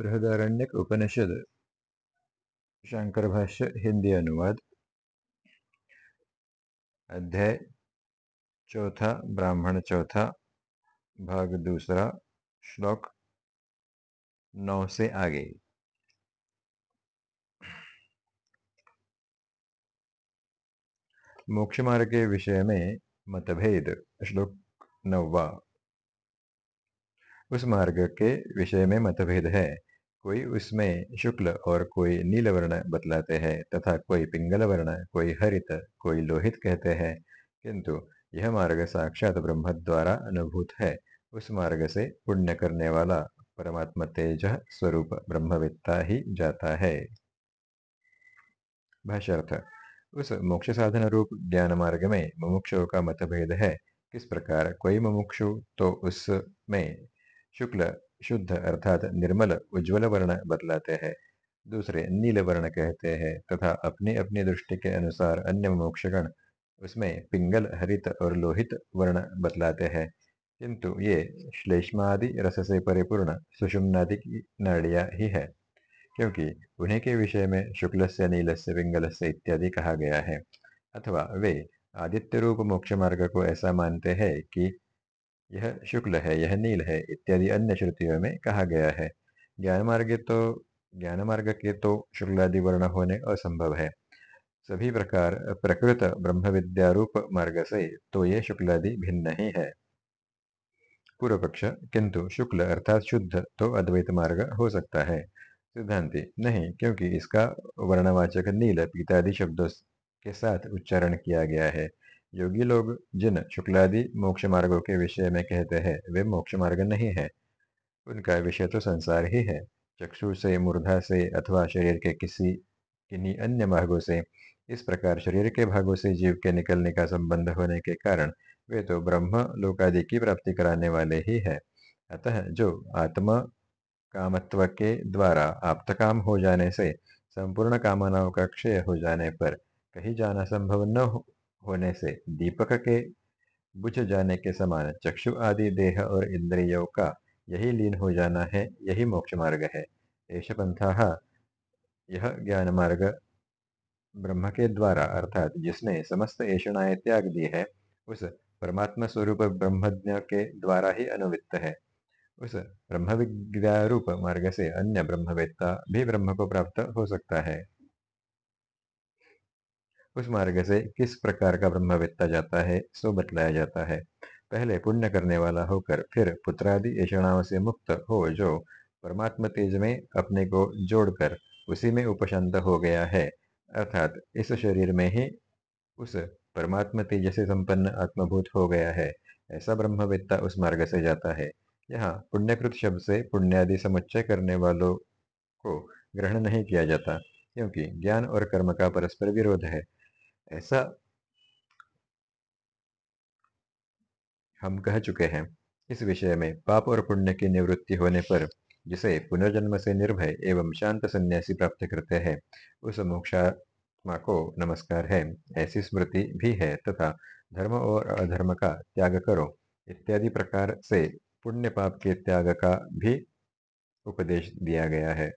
बृहदारण्यक उपनिषद। शंकर भाष्य हिंदी अनुवाद। अध्याय चौथा, ब्राह्मण चौथा, भाग दूसरा, श्लोक नौ से आगे। मोक्ष मार्ग के विषय में मतभेद, श्लोक नौवा। उस मार्ग के विषय में मतभेद है। कोई उसमें शुक्ल और कोई नील वर्ण बतलाते हैं तथा कोई पिंगल वर्ण, कोई हरित, कोई लोहित कहते हैं। किंतु यह मार्ग साक्षात ब्रह्म द्वारा अनुभूत है। उस मार्ग से पुण्य करने वाला परमात्मा तेज स्वरूप ब्रह्मविद्ता ही जाता है। भाष्यर्थ, उस मोक्ष साधन रूप ज्ञान मार्ग में मुमुक्षु का मतभेद है। किस प्रकार कोई मुमुक्षु तो उसमें शुक्ल शुद्ध अर्थात निर्मल उज्ज्वल वर्ण बतलाते हैं। दूसरे, नील वर्ण कहते हैं तथा अपनी अपनी दृष्टि के अनुसार अन्य मोक्षगण उसमें पिंगल, हरित और लोहित वर्ण बतलाते हैं। किंतु ये श्लेष्मादि रस से परिपूर्ण सुषुम्नादि की नाड़िया ही है, क्योंकि उन्हीं के विषय में शुक्ल से नील से पिंगल से इत्यादि कहा गया है। अथवा वे आदित्य रूप मोक्ष मार्ग को ऐसा मानते हैं कि यह शुक्ल है, यह नील है, इत्यादि अन्य श्रुतियों में कहा गया है। ज्ञान मार्ग तो ज्ञान मार्ग के तो शुक्लादि वर्ण होने असंभव है। सभी प्रकार, प्रकृत ब्रह्म विद्या रूप मार्ग से तो ये शुक्लादि भिन्न ही है। पूर्व पक्ष किंतु शुक्ल अर्थात शुद्ध तो अद्वैत मार्ग हो सकता है। सिद्धांति, नहीं, क्योंकि इसका वर्णवाचक नील पितादि शब्दों के साथ उच्चारण किया गया है। योगी लोग जिन शुक्लादि मोक्ष मार्गों के विषय में कहते हैं, वे मोक्ष मार्ग नहीं है। उनका विषय तो संसार ही है। चक्षु से मूर्धा से अथवा शरीर के किसी, किन्हीं अन्य भागों से, इस प्रकार शरीर के भागों से जीव के निकलने का संबंध होने के कारण वे तो ब्रह्म लोकादि की प्राप्ति कराने वाले ही है। अतः जो आत्मा कामत्व के द्वारा आप्तकाम हो जाने से, संपूर्ण कामनाओं का क्षय हो जाने पर कहीं जाना संभव न होने से दीपक के बुझ जाने के समान चक्षु आदि देह और इंद्रियों का यही लीन हो जाना है, यही मोक्ष मार्ग है। ऐश पंथा यह ज्ञान मार्ग ब्रह्म के द्वारा, अर्थात जिसने समस्त ऐषणाएँ त्याग दी है, उस परमात्मा स्वरूप ब्रह्मज्ञ के द्वारा ही अनुवित्त है। उस ब्रह्म रूप मार्ग से अन्य ब्रह्मवेत्ता भी ब्रह्म को प्राप्त हो सकता है। उस मार्ग से किस प्रकार का ब्रह्मवेत्ता जाता है, सो बतलाया जाता है। पहले पुण्य करने वाला होकर फिर पुत्रादि ऐषणाओं से मुक्त हो जो परमात्म तेज में अपने को जोड़कर उसी में उपशांत हो गया है। अर्थात इस शरीर में ही उस परमात्मा तेज से संपन्न आत्मभूत हो गया है। ऐसा ब्रह्मवेत्ता उस मार्ग से जाता है। यहाँ पुण्यकृत शब्द से पुण्यादि समुच्चय करने वालों को ग्रहण नहीं किया जाता, क्योंकि ज्ञान और कर्म का परस्पर विरोध है। ऐसा हम कह चुके हैं। इस विषय में पाप और पुण्य की निवृत्ति होने पर, जिसे पुनर्जन्म से निर्भय एवं शांत सन्यासी प्राप्त करते हैं, उस मोक्षात्मा को नमस्कार है। ऐसी स्मृति भी है तथा धर्म और अधर्म का त्याग करो। इत्यादि प्रकार से पुण्य पाप के त्याग का भी उपदेश दिया गया है।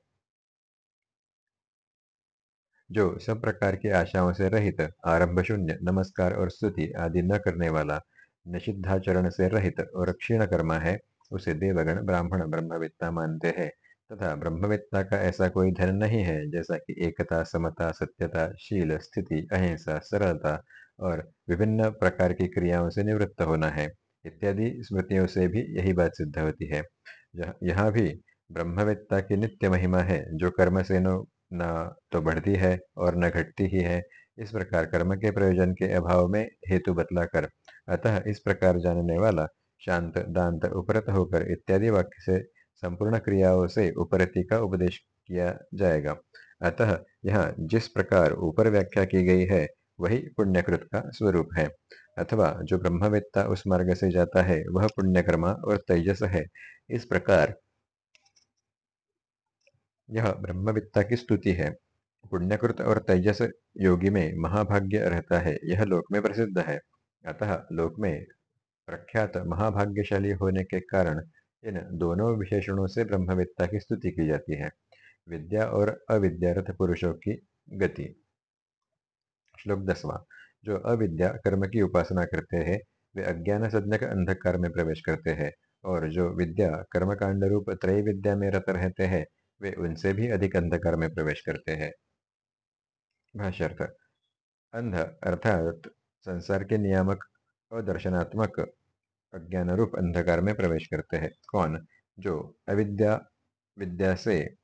जो सब प्रकार की आशाओं से रहित, आरंभ शून्य, नमस्कार और स्तुति आदि न करने वाला, निषिद्धाचरण से रहित और क्षीण कर्मा है, उसे देवगण ब्राह्मण ब्रह्मविद्ता मानते हैं। तथा ब्रह्मविद्ता का ऐसा कोई धन नहीं है, जैसा कि एकता, समता, सत्यता, शील, स्थिति, अहिंसा, सरलता और विभिन्न प्रकार की क्रियाओं से निवृत्त होना है। इत्यादि स्मृतियों से भी यही बात सिद्ध होती है। यहाँ भी ब्रह्मविद्ता की नित्य महिमा है, जो कर्म से न तो बढ़ती है और न घटती ही है। इस प्रकार कर्म के प्रयोजन के अभाव में हेतु बतलाकर, अतः इस प्रकार जानने वाला शांत, दांत उपरत होकर इत्यादि वाक्य से संपूर्ण क्रियाओं से उपरति का उपदेश किया जाएगा। अतः यहाँ जिस प्रकार ऊपर व्याख्या की गई है, वही पुण्यकृत का स्वरूप है। अथवा जो ब्रह्मवेत्ता उस मार्ग से जाता है, वह पुण्यकर्मा और तेजस है। इस प्रकार यह ब्रह्मविद्ता की स्तुति है। पुण्यकृत और तेजस योगी में महाभाग्य रहता है, यह लोक में प्रसिद्ध है। अतः लोक में प्रख्यात महाभाग्यशाली होने के कारण इन दोनों विशेषणों से ब्रह्मविद्ता की स्तुति की जाती है, विद्या और अविद्यारथ पुरुषों की गति। श्लोक दसवा, जो अविद्या कर्म की उपासना करते हैं, वे अज्ञान सज्ञक अंधकार में प्रवेश करते हैं और जो विद्या कर्म कांड रूप त्रय विद्या में रत रहते हैं वे उनसे भी अधिक अंधकार में प्रवेश करते हैं। भाष्यर्थ अंध अर्थात संसार के नियामक अदर्शनात्मक अज्ञान रूप अंधकार में प्रवेश करते हैं। कौन? जो अविद्या, विद्या से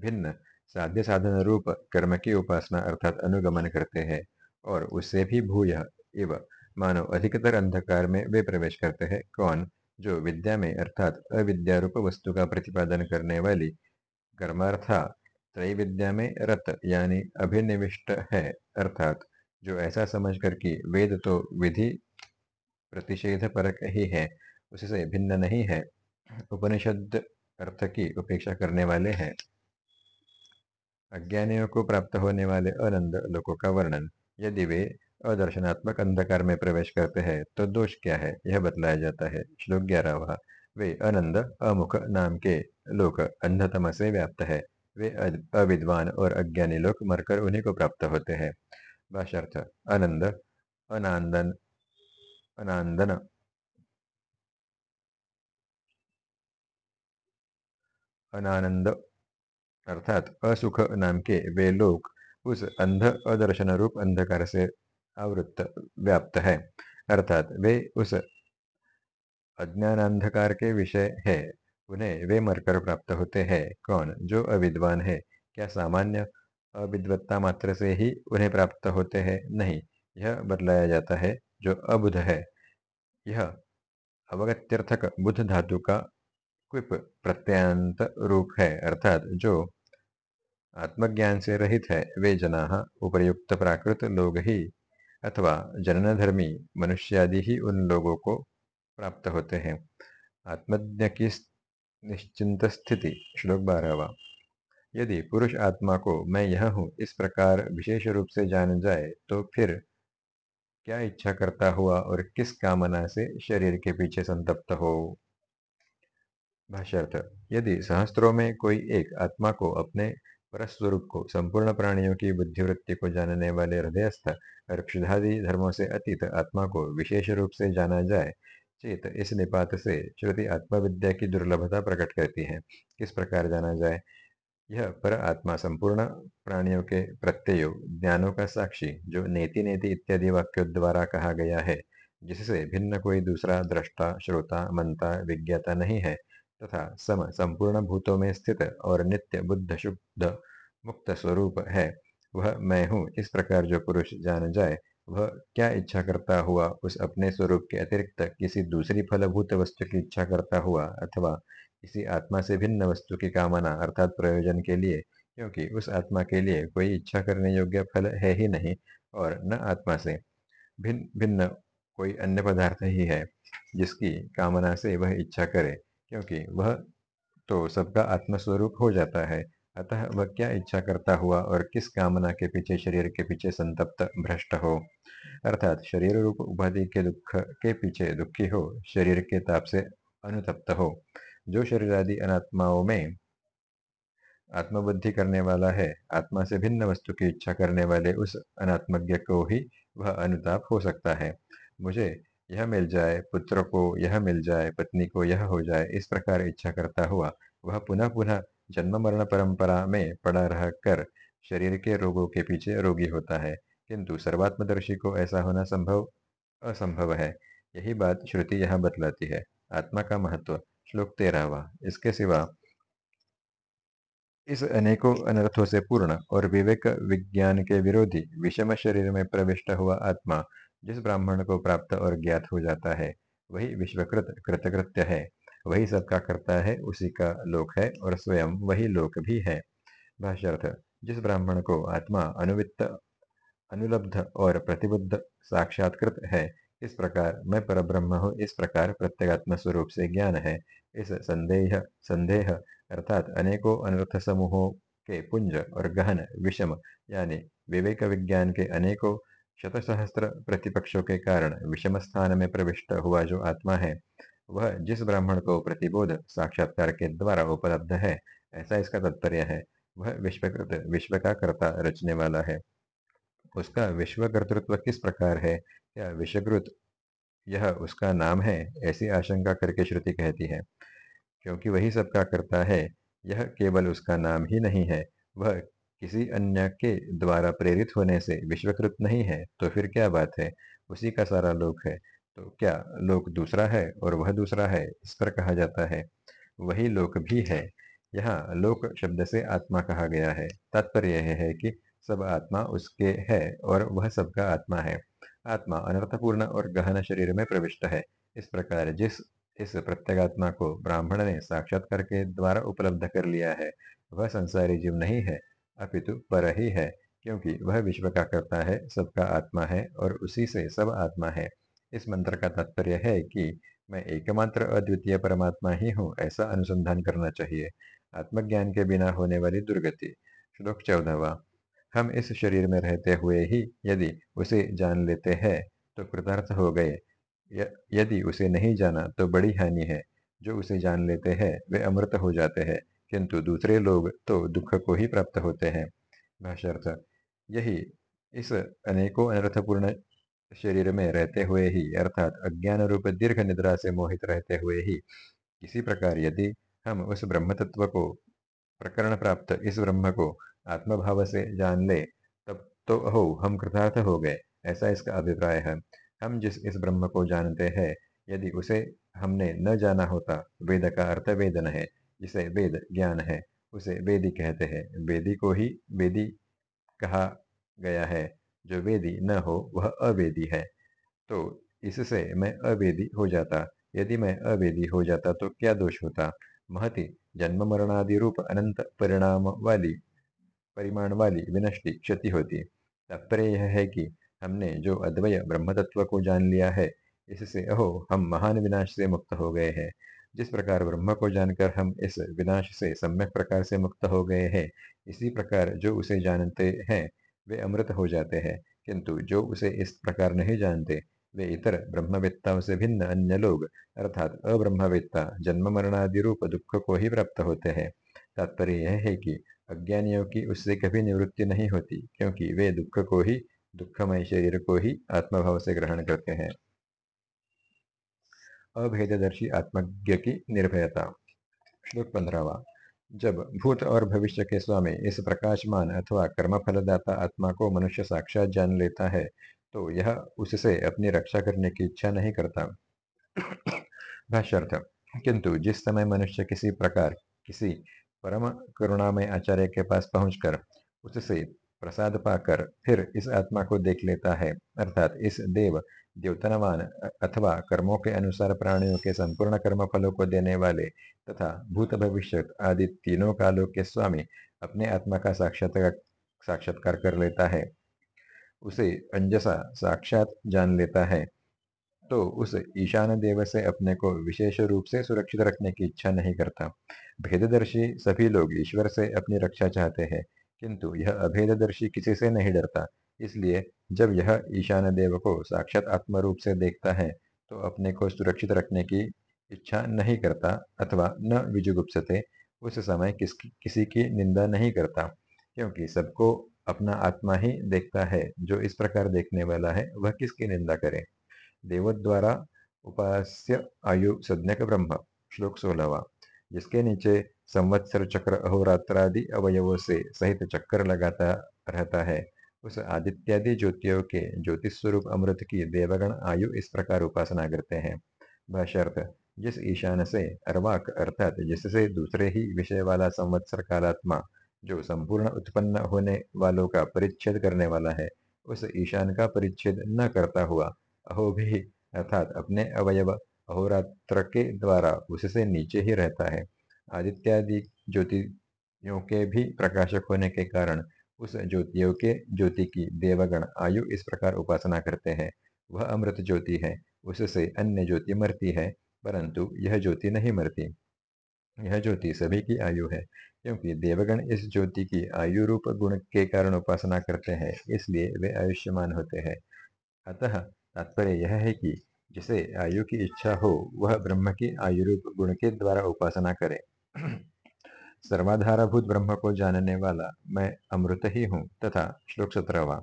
भिन्न साध्य साधन रूप कर्म की उपासना अर्थात अनुगमन करते हैं और उससे भी भूय इव मानव अधिकतर अंधकार में वे प्रवेश करते हैं। कौन? जो विद्या में अर्थात अविद्या रूप वस्तु का प्रतिपादन करने वाली कर्मार्था त्रय विद्या में रत, यानी अभिनिविष्ट है, अर्थात जो ऐसा समझकर कि वेद तो विधि प्रतिषेध परक ही है उससे भिन्न नहीं है, उपनिषद अर्थ की उपेक्षा करने वाले हैं। अज्ञानियों को प्राप्त होने वाले आनंद लोकों का वर्णन, यदि वे अदर्शनात्मक अंधकार में प्रवेश करते हैं तो दोष क्या है? यह बतलाया जाता है। श्लोक ग्यारहवा, वे आनंद अमुख नाम के लोक अंधतम से व्याप्त है। वे अविद्वान और अज्ञानी लोग मरकर उन्हीं को प्राप्त होते हैं। भाषार्थ आनंद अनांदन अनांदन अनानंद, अर्थात असुख नाम के वे लोग उस अंध अदर्शन रूप अंधकार से आवृत्त व्याप्त है। अर्थात वे उस अज्ञानांधकार के विषय है। उन्हें वे मरकर प्राप्त होते हैं। कौन? जो अविद्वान है। क्या सामान्य अविद्वत्ता मात्र से ही उन्हें प्राप्त होते हैं? नहीं। यह बदलाया जाता है, जो अबुध है। यह अवगत्यर्थक बुद्ध धातु का क्विप प्रत्यांत रूप है, अर्थात जो आत्मज्ञान से रहित है, वे जना उपयुक्त प्राकृत लोग ही अथवा जननधर्मी, मनुष्यादि ही उन लोगों को प्राप्त होते हैं। आत्मज्ञ की निश्चिंत स्थिति श्लोक बारहवा यदि पुरुष आत्मा को मैं यह हूँ, इस प्रकार विशेष रूप से जान जाए तो फिर क्या इच्छा करता हुआ और किस कामना से शरीर के पीछे संतप्त हो? भाष्यर्थ, यदि सहस्त्रों में कोई एक आत्मा को अपने परस्वरूप को, संपूर्ण प्राणियों की बुद्धिवृत्ति को जानने वाले हृदयस्थ और धर्मों से अतीत आत्मा को विशेष रूप से जाना जाए चेत इस निपात से श्रुति आत्मविद्या की दुर्लभता प्रकट करती है। किस प्रकार जाना जाए? यह पर आत्मा संपूर्ण, प्राणियों के प्रत्ययो, ज्ञानों का साक्षी, जो नेति नेति इत्यादि वाक्यों द्वारा कहा गया है, जिससे भिन्न कोई दूसरा दृष्टा, श्रोता मनता विज्ञाता नहीं है, तथा सम, संपूर्ण भूतों में स्थित और नित्य बुद्ध, शुद्ध, मुक्त स्वरूप है। वह मैं हूँ, इस प्रकार जो पुरुष जान जाए वह क्या इच्छा करता हुआ उस अपने स्वरूप के अतिरिक्त किसी दूसरी फलभूत वस्तु की इच्छा करता हुआ अथवा किसी आत्मा से भिन्न वस्तु की कामना अर्थात प्रयोजन के लिए? क्योंकि उस आत्मा के लिए कोई इच्छा करने योग्य फल है ही नहीं और न आत्मा से भिन्न भिन्न कोई अन्य पदार्थ ही है जिसकी कामना से वह इच्छा करे। क्योंकि वह तो सबका आत्मस्वरूप हो जाता है। अतः वह क्या इच्छा करता हुआ और किस कामना के पीछे, शरीर के पीछे संतप्त, भ्रष्ट हो? अर्थात शरीर रूप उपाधि के दुख के पीछे दुखी हो, शरीर के ताप से अनुतप्त हो। जो शरीर आदि अनात्माओं में आत्मबुद्धि करने वाला है, आत्मा से भिन्न वस्तु की इच्छा करने वाले उस अनात्मज्ञ को ही वह अनुताप हो सकता है। मुझे यह मिल जाए, पुत्र को यह मिल जाए, पत्नी को यह हो जाए, इस प्रकार इच्छा करता हुआ वह पुनः पुनः जन्म मरण परंपरा में पड़ा रह कर शरीर के रोगों के पीछे रोगी होता है, किंतु सर्वात्मदर्शी को ऐसा होना संभव असंभव है। यही बात श्रुति यहाँ बतलाती है। आत्मा का महत्व, श्लोक तेरहवा, इसके सिवा इस अनेकों अनर्थों से पूर्ण और विवेक विज्ञान के विरोधी विषम शरीर में प्रविष्ट हुआ आत्मा, जिस ब्राह्मण को प्राप्त और ज्ञात हो जाता है, वही विश्वकृत कृतकृत्य है। वही सबका करता है, उसी का लोक है और स्वयं वही लोक भी है। भाष्यर्थ, जिस ब्राह्मण को आत्मा अनुवित्त, अनुलब्ध और प्रतिबुद्ध साक्षात्कृत है, इस प्रकार मैं परब्रह्म हूँ, इस प्रकार प्रत्येगात्म स्वरूप से ज्ञान है। इस संदेह संदेह अर्थात अनेकों अनर्थ समूहों के पुंज और गहन, विषम यानी विवेक विज्ञान के अनेकों शतसहस्त्र प्रतिपक्षों के कारण विषम स्थान में प्रविष्ट हुआ जो आत्मा है। वह जिस ब्राह्मण को प्रतिबोध, साक्षात्कार के द्वारा उपलब्ध है, ऐसा इसका तात्पर्य है, वह विश्वकृत विश्व का कर्ता रचने वाला है। उसका विश्व कर्तृत्व किस प्रकार है? क्या विश्वकृत यह उसका नाम है? ऐसी आशंका करके श्रुति कहती है। क्योंकि वही सबका करता है, यह केवल उसका नाम ही नहीं है, वह किसी अन्य के द्वारा प्रेरित होने से विश्वकृत नहीं है तो फिर क्या बात है? उसी का सारा लोक है। तो क्या लोक दूसरा है और वह दूसरा है? इस पर कहा जाता है, वही लोक भी है। यहाँ लोक शब्द से आत्मा कहा गया है। तात्पर्य यह है कि सब आत्मा उसके है और वह सबका आत्मा है। आत्मा अनर्थपूर्ण और गहन शरीर में प्रविष्ट है। इस प्रकार जिस, इस प्रत्यगात्मा को ब्राह्मण ने साक्षात करके द्वारा उपलब्ध कर लिया है, वह संसारी जीव नहीं है, अपितु पर ही है, क्योंकि वह विश्व का करता है, सबका आत्मा है और उसी से सब आत्मा है। इस मंत्र का तात्पर्य है कि मैं एकमात्र अद्वितीय परमात्मा ही हूँ, ऐसा अनुसंधान करना चाहिए। आत्मज्ञान के बिना होने वाली दुर्गति। श्लोक चौदहवा। हम इस शरीर में रहते हुए ही यदि उसे जान लेते हैं तो कृतार्थ हो गए। यदि उसे नहीं जाना तो बड़ी हानि है। जो उसे जान लेते हैं, वे अमृत हो जाते हैं, किंतु दूसरे लोग तो दुख को ही प्राप्त होते हैं। भाष्यर्थ। यही इस अनेकों अनर्थपूर्ण शरीर में रहते हुए ही, अर्थात अज्ञान रूप दीर्घ निद्रा से मोहित रहते हुए ही, किसी प्रकार यदि हम उस ब्रह्म तत्व को, प्रकरण प्राप्त इस ब्रह्म को आत्मभाव से जान ले, तब तो अहो हम कृतार्थ हो गए, ऐसा इसका अभिप्राय है। हम जिस इस ब्रह्म को जानते हैं, यदि उसे हमने न जाना होता, वेद का अर्थ वेदन है, जिसे वेद ज्ञान है, उसे वेदी कहते हैं, वेदी को ही वेदी कहा गया है। जो वेदी न हो, वह अवेदी है। तो इससे मैं अवेदी हो जाता। यदि मैं अवेदी हो जाता तो क्या दोष होता? महति जन्म मरणादि रूप अनंत परिणाम वाली, परिमाण वाली विनष्टि क्षति होती। तात्पर्य यह है कि हमने जो अद्वय ब्रह्म तत्व को जान लिया है, इससे अहो, हम महान विनाश से मुक्त हो गए हैं। जिस प्रकार ब्रह्म को जानकर हम इस विनाश से सम्यक प्रकार से मुक्त हो गए हैं, इसी प्रकार जो उसे जानते हैं वे अमृत हो जाते हैं। किंतु जो उसे इस प्रकार नहीं जानते, वे इतर ब्रह्मवेत्ताओं से भिन्न अन्य लोग, अर्थात अब्रह्मवेत्ता जन्म मरणादि रूप दुख को ही प्राप्त होते हैं। तात्पर्य यह है कि अज्ञानियों की उससे कभी निवृत्ति नहीं होती, क्योंकि वे दुख को ही, दुखमय शरीर को ही आत्मभाव से ग्रहण करते हैं। अभेददर्शी आत्मज्ञ की निर्भयता। श्लोक पंद्रहवा। जब भूत और भविष्य के स्वामी इस प्रकाशमान अथवा कर्म फलदाता आत्मा को मनुष्य साक्षात जान लेता है तो यह उससे अपनी रक्षा करने की इच्छा नहीं करता। भाष्यर्थ, किंतु जिस समय मनुष्य किसी प्रकार, किसी परम करुणामय आचार्य के पास पहुंचकर उससे प्रसाद पाकर फिर इस आत्मा को देख लेता है, अर्थात इस देव द्योतनवान अथवा कर्मों के अनुसार प्राणियों के संपूर्ण कर्म फलों को देने वाले तथा भूत भविष्य आदि तीनों कालों के स्वामी अपने आत्मा का साक्षात्कार साक्षात्कार कर लेता है। उसे अंजसा साक्षात जान लेता है। तो उस ईशान देव से अपने को विशेष रूप से सुरक्षित रखने की इच्छा नहीं करता। भेददर्शी सभी लोग ईश्वर से अपनी रक्षा चाहते हैं। किंतु यह अभेददर्शी किसी से नहीं डरता। इसलिए जब यह ईशान देव को साक्षात आत्म रूप से देखता है तो अपने को सुरक्षित रखने की इच्छा नहीं करता अथवा न विजुगुप्सते उस समय किस, किसी की निंदा नहीं करता। क्योंकि सबको अपना आत्मा ही देखता है, जो इस प्रकार देखने वाला है, वह किसकी निंदा करे? देव द्वारा उपास्य आयु सज्ञक ब्रह्म, श्लोक सोलहवा, जिसके नीचे संवत्सर चक्र अहोरात्रादि अवयवों से सहित चक्कर लगाता रहता है। उस आदित्यादि ज्योतियों के ज्योतिष स्वरूप अमृत की देवगण आयु इस प्रकार उपासना करते हैं। भाष्यर्थ, जिस ईशान से अर्वाक अर्थात जिससे दूसरे ही विषय वाला संवत्सर कालात्मा, जो संपूर्ण उत्पन्न होने वालों का परिच्छेद करने वाला है, उस ईशान का परिच्छेद न करता हुआ, अहो भी, अर्थात अपने अवयव अहोरात्र के द्वारा उससे नीचे ही रहता है। आदित्यादि ज्योतियों के भी प्रकाशक होने के कारण उस ज्योतियों के ज्योति की देवगण आयु इस प्रकार उपासना करते हैं। वह अमृत ज्योति है, उससे अन्य ज्योति मरती है, परंतु यह ज्योति नहीं मरती। यह ज्योति सभी की आयु है, क्योंकि देवगण इस ज्योति की आयु रूप गुण के कारण उपासना करते हैं, इसलिए वे आयुष्यमान होते हैं। अतः तात्पर्य यह है कि जिसे आयु की इच्छा हो, वह ब्रह्म की आयु रूप गुण के द्वारा उपासना करे। सर्वाधारभूत ब्रह्म को जानने वाला मैं अमृत ही हूँ तथा श्लोक सत्रहवा,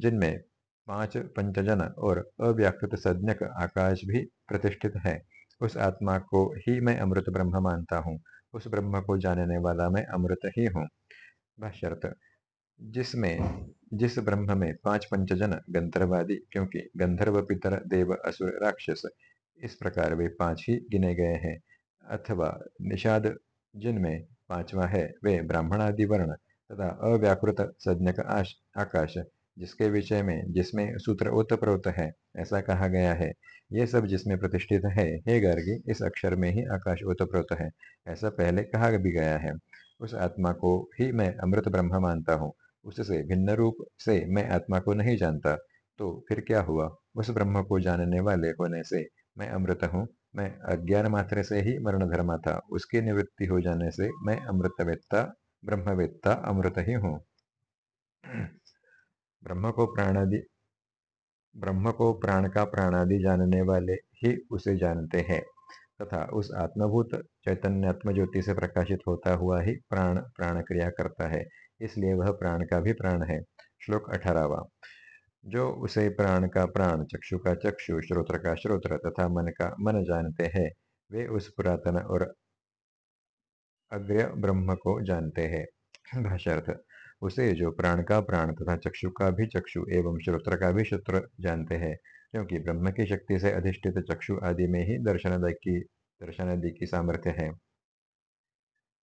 जिनमें पाँच पंचजन और अव्याकृत सज्ञक आकाश भी प्रतिष्ठित है। उस आत्मा को ही मैं अमृत ब्रह्म मानता हूँ, उस ब्रह्म को जानने वाला मैं अमृत ही हूँ। भाष्यर्थ जिसमें, जिस ब्रह्म में पाँच पंचजन गंधर्वादी क्योंकि गंधर्व पितर, देव, असुर, राक्षस, इस प्रकार वे पाँच ही गिने गए हैं, अथवा निषाद जिनमें पांचवा है, वे ब्राह्मण आदि वर्ण तथा अव्याकृत सज्ञक आकाश, जिसके विषय में, जिसमें सूत्र ओतप्रोत है, ऐसा कहा गया है। ये सब जिसमें प्रतिष्ठित है, हे गर्गी, इस अक्षर में ही आकाश ओतप्रोत है, ऐसा पहले कहा भी गया है। उस आत्मा को ही मैं अमृत ब्रह्म मानता हूँ, उससे भिन्न रूप से मैं आत्मा को नहीं जानता तो फिर क्या हुआ? उस ब्रह्म को जानने वाले होने से मैं अमृत हूँ मैं अज्ञान मात्र से ही मरण धर्मा था। उसकी निवृत्ति हो जाने से मैं अमृतवेत्ता, ब्रह्मवेत्ता अमृत ही हूँ। ब्रह्म को प्राणादि, ब्रह्म को प्राण का प्राणादि जानने वाले ही उसे जानते हैं। तथा उस आत्मभूत चैतन्यात्म ज्योति से प्रकाशित होता हुआ ही प्राण प्राण क्रिया करता है। इसलिए वह प्राण का भी प्राण है। श्लोक अठारहवा। जो उसे प्राण का प्राण, चक्षु का चक्षु, श्रोत्र का श्रोत्र तथा मन का मन जानते हैं, वे उस पुरातन और अग्र ब्रह्म को जानते हैं। भाष्यर्थ, उसे जो प्राण का प्राण तथा चक्षु का भी चक्षु एवं श्रोत्र का भी श्रोत्र जानते हैं, क्योंकि ब्रह्म की शक्ति से अधिष्ठित चक्षु आदि में ही दर्शन की दर्शन आदि की सामर्थ्य है।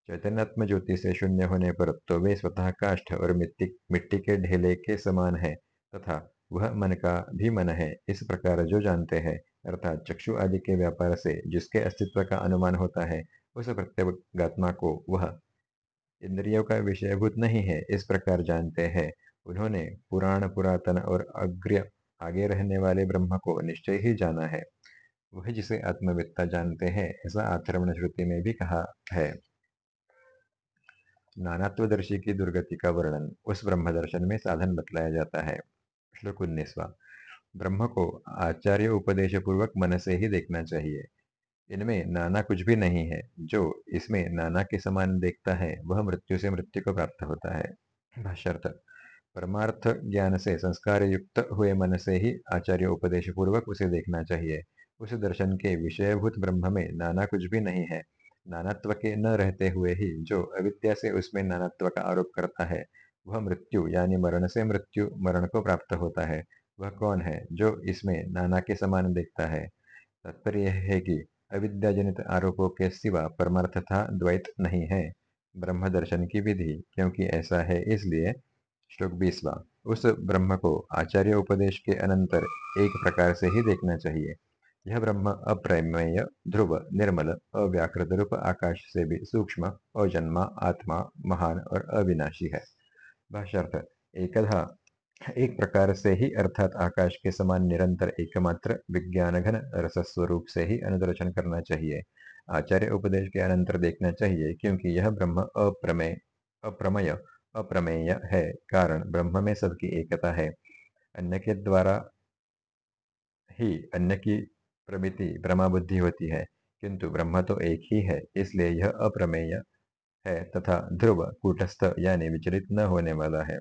चैतन्यात्म ज्योति से शून्य होने पर तो वे स्वतः काष्ठ और मिट्टी मिट्टी के ढेले के समान है। तथा वह मन का भी मन है, इस प्रकार जो जानते हैं, अर्थात चक्षु आदि के व्यापार से जिसके अस्तित्व का अनुमान होता है, उस प्रत्येगात्मा को वह इंद्रियों का विषयभूत नहीं है, इस प्रकार जानते हैं। उन्होंने पुराण, पुरातन और अग्र आगे रहने वाले ब्रह्म को निश्चय ही जाना है। वह जिसे आत्मविद्ता जानते हैं, ऐसा आथर्वण श्रुति में भी कहा है। नानात्वदर्शी की दुर्गति का वर्णन, उस ब्रह्म दर्शन में साधन बतलाया जाता है। श्लोक उन्नीसवा ब्रह्म को आचार्य उपदेश पूर्वक मन से ही देखना चाहिए। इनमें नाना कुछ भी नहीं है। जो इसमें नाना के समान देखता है, वह मृत्यु से मृत्यु को प्राप्त होता है। भाष्यर्थ, परमार्थ ज्ञान से संस्कार युक्त हुए मन से ही आचार्य उपदेश पूर्वक उसे देखना चाहिए। उस दर्शन के विषयभूत ब्रह्म में नाना कुछ भी नहीं है। नानात्व के न रहते हुए ही जो अविद्या से उसमें नानात्व का आरोप करता है वह मृत्यु, यानी मरण से मृत्यु, मरण को प्राप्त होता है। वह कौन है जो इसमें नाना के समान देखता है? तात्पर्य है कि अविद्याजनित आरोपों के सिवा परमार्थ था द्वैत नहीं है, ब्रह्म दर्शन की विधि, क्योंकि ऐसा है इसलिए श्लोक बीसवा। उस ब्रह्म को आचार्य उपदेश के अनंतर एक प्रकार से ही देखना चाहिए। यह ब्रह्म अप्रमेय, ध्रुव, निर्मल, अव्याकृत रूप आकाश से भी सूक्ष्म, अजन्मा, आत्मा, महान और अविनाशी है। भाष्यर्थ एकधा। एक प्रकार से ही अर्थात आकाश के समान निरंतर एकमात्र विज्ञान घन रसस्वरूप से ही अनुदर्शन करना चाहिए। आचार्य उपदेश के अनंतर देखना चाहिए, क्योंकि यह ब्रह्म अप्रमेय, अप्रमय, अप्रमेय है, कारण ब्रह्म में सबकी एकता है। अन्य के द्वारा ही अन्य की प्रमिति ब्रह्मा बुद्धि होती है, किंतु ब्रह्म तो एक ही है, इसलिए यह अप्रमेय है तथा ध्रुव कूटस्थ यानी विचलित न होने वाला है।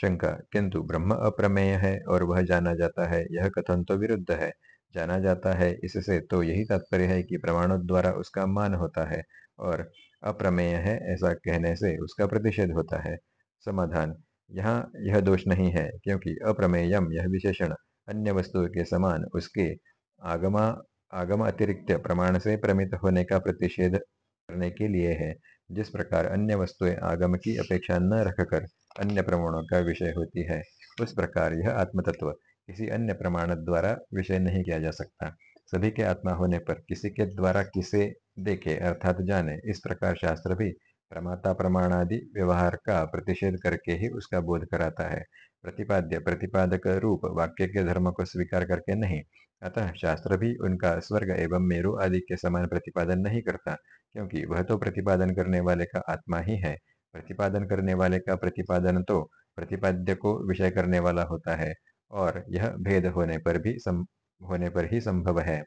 शंका, किंतु ब्रह्म अप्रमेय है और वह जाना जाता है, यह कथन तो विरुद्ध है। जाना जाता है, इससे तो यही तात्पर्य है कि प्रमाणों द्वारा उसका मान होता है और अप्रमेय है ऐसा कहने से उसका प्रतिषेध होता है। समाधान, यहाँ यह दोष नहीं है, क्योंकि अप्रमेयम यह विशेषण अन्य वस्तुओं के समान उसके आगमा आगम अतिरिक्त प्रमाण से प्रमित होने का प्रतिषेध करने के लिए है। जिस प्रकार अन्य वस्तुएँ आगम की अपेक्षा न रखकर अन्य प्रमाणों का विषय होती है, उस प्रकार यह आत्मतत्व किसी अन्य प्रमाण द्वारा विषय नहीं किया जा सकता। सभी के आत्मा होने पर किसी के द्वारा किसे देखे अर्थात जाने, इस प्रकार शास्त्र भी प्रमाता प्रमाणादि व्यवहार का प्रतिषेध करके ही उसका बोध कराता है। प्रतिपाद्य प्रतिपादक रूप वाक्य के धर्म को स्वीकार करके नहीं। अतः शास्त्र भी उनका स्वर्ग एवं मेरु आदि के समान प्रतिपादन नहीं करता क्योंकि वह तो प्रतिपादन करने वाले का आत्मा ही है। प्रतिपादन करने वाले का प्रतिपादन तो प्रतिपाद्य को विषय करने वाला होता है और यह भेद होने पर भी सम, होने पर ही संभव है।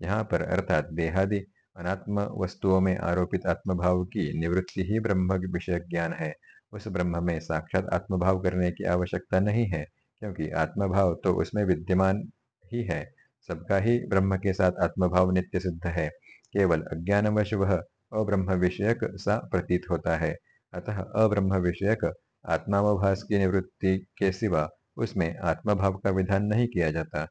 यहाँ पर अर्थात देहादि अनात्म वस्तुओं में आरोपित आत्मभाव की निवृत्ति ही ब्रह्म विषय ज्ञान है। उस ब्रह्म में साक्षात आत्मभाव करने की आवश्यकता नहीं है, क्योंकि आत्मभाव तो उसमें विद्यमान ही है। सबका ही ब्रह्म के साथ आत्मभाव नित्य सिद्ध है। केवल अज्ञानवश वह अब्रह्म विषयक सा प्रतीत होता है। अतः अब्रह्म विषयक आत्मावभास की निवृत्ति के सिवा उसमें आत्मभाव का विधान नहीं किया जाता।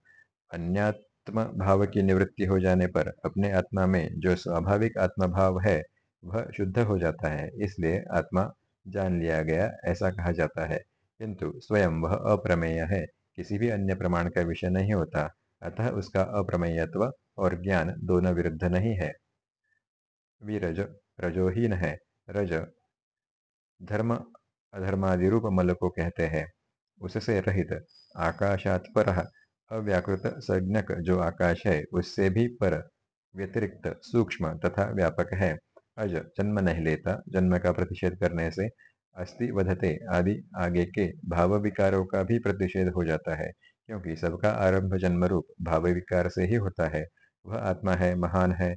अन्यात्म भाव की निवृत्ति हो जाने पर अपने आत्मा में जो स्वाभाविक आत्मभाव है, वह शुद्ध हो जाता है, इसलिए आत्मा जान लिया गया, ऐसा कहा जाता है। किंतु स्वयं वह अप्रमेय है, किसी भी अन्य प्रमाण का विषय नहीं होता, अतः उसका अप्रमेयत्व और ज्ञान दोनों विरुद्ध नहीं है। विरज रजोहीन है, रज धर्म अधर्मादि रूप मल को कहते हैं। उससे रहित आकाशात पर अव्याकृत संज्ञक जो आकाश है, उससे भी पर व्यतिरिक्त सूक्ष्म तथा व्यापक है। अज जन्म नहीं लेता। जन्म का प्रतिषेध करने से अस्थि, वधते आदि आगे के भाव विकारों का भी प्रतिषेध हो जाता है, क्योंकि सबका आरंभ जन्म रूप भाव विकार से ही होता है। वह आत्मा है, महान है,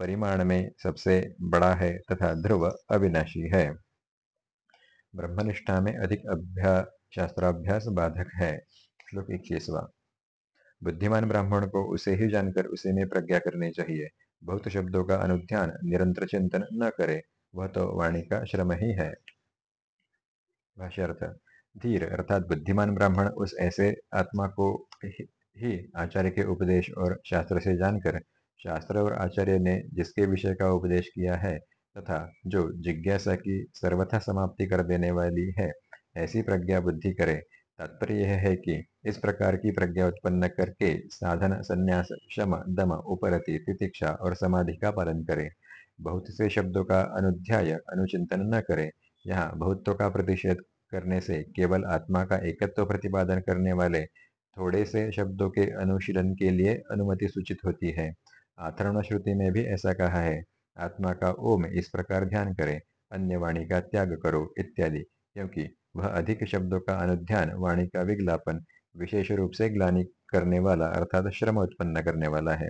परिमाण में सबसे बड़ा है तथा ध्रुव अविनाशी है। ब्रह्मनिष्ठा में अधिक अभ्यास शास्त्राभ्यास बाधक है। श्लोक इक्कीसवा। बुद्धिमान ब्राह्मण को उसे ही जानकर उसे में प्रज्ञा करनी चाहिए। बहुत शब्दों का अनुध्यान निरंतर चिंतन न करे, वह तो वाणी का श्रम ही है। भाष्यर्थ, धीर अर्थात बुद्धिमान ब्राह्मण उस ऐसे आत्मा को ही आचार्य के उपदेश और शास्त्र से जानकर, शास्त्र और आचार्य ने जिसके विषय का उपदेश किया है तथा जो जिज्ञासा की सर्वथा समाप्ति कर देने वाली है, ऐसी प्रज्ञा बुद्धि करे। तात्पर्य यह है कि इस प्रकार की प्रज्ञा उत्पन्न करके साधन, संन्यास, शम, दम, उपरति, तितिक्षा और समाधि का पालन करे। बहुत से शब्दों का अनुध्याय, अनुचिंतन न करे। यहाँ बहुत्व का प्रतिषेध करने से केवल आत्मा का एकत्व प्रतिपादन करने वाले थोड़े से शब्दों के अनुशीलन के लिए अनुमति सूचित होती है। आथरण श्रुति में भी ऐसा कहा है, आत्मा का ओम इस प्रकार ध्यान करे, अन्य वाणी का त्याग करो, इत्यादि, क्योंकि वह अधिक शब्दों का अनुध्यान, वाणी का विज्ञापन, विशेष रूप से ग्लानी करने वाला अर्थात श्रम उत्पन्न करने वाला है।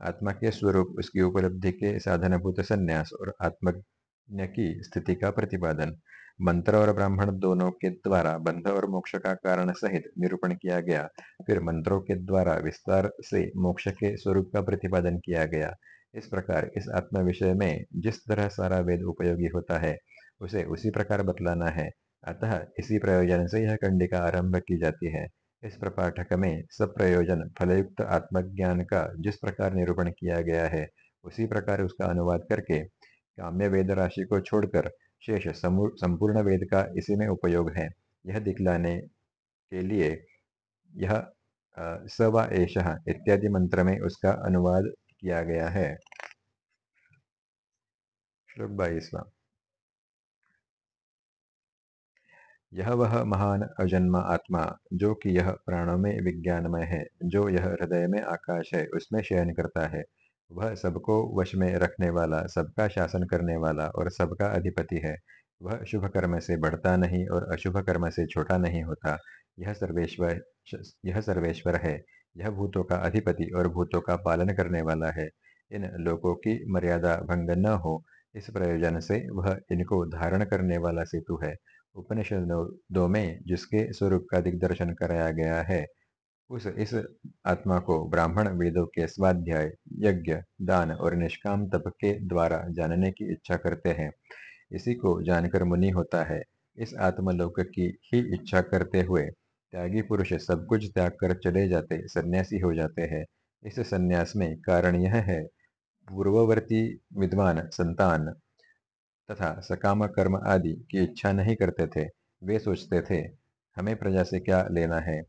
आत्मा के स्वरूप, उसकी उपलब्धि के साधनभूत संन्यास और आत्मज्ञ की स्थिति का प्रतिपादन, मंत्र और ब्राह्मण दोनों के द्वारा बंध और मोक्ष का कारण सहित निरूपण किया गया, फिर मंत्रों के द्वारा विस्तार से मोक्ष के स्वरूप का प्रतिपादन किया गया। इस प्रकार इस आत्म विषय में जिस तरह सारा वेद उपयोगी होता है, उसे उसी प्रकार बतलाना है। अतः इसी प्रयोजन से यह कंडिका आरंभ की जाती है। इस प्रपाठक में सब प्रयोजन फलयुक्त आत्मज्ञान का जिस प्रकार निरूपण किया गया है, उसी प्रकार उसका अनुवाद करके काम्य वेद राशि को छोड़कर शेष संपूर्ण वेद का इसी में उपयोग है। यह दिखलाने के लिए यह स व एष इत्यादि मंत्र में उसका अनुवाद किया गया है। श्लोक बाईसवा। यह वह महान अजन्मा आत्मा, जो कि यह प्राणों में विज्ञानमय है, जो यह हृदय में आकाश है, उसमें शयन करता है। वह सबको वश में रखने वाला, सबका शासन करने वाला और सबका अधिपति है। वह शुभ कर्म से बढ़ता नहीं और अशुभ कर्म से छोटा नहीं होता। यह सर्वेश्वर यह सर्वेश्वर है। यह भूतों का अधिपति और भूतों का पालन करने वाला है। इन लोगों की मर्यादा भंग न हो। इस प्रयोजन से वह इनको धारण करने वाला सेतु है। उपनिषदों में जिसके स्वरूप का दिग्दर्शन कराया गया है, उस, इस आत्मा को ब्राह्मण वेदों के स्वाध्याय, यज्ञ, दान और निष्काम तप के द्वारा जानने की इच्छा करते हैं। इसी को जानकर मुनि होता है। इस आत्मलोक की ही इच्छा करते हुए त्यागी पुरुष सब कुछ त्याग कर चले जाते सन्यासी हो जाते हैं। इस सन्यास में कारण यह है, पूर्ववर्ती विद्वान संतान तथा सकाम, कर्म आदि की इच्छा नहीं करते थे, वे सोचते थे, हमें प्रजा से क्या लेना है?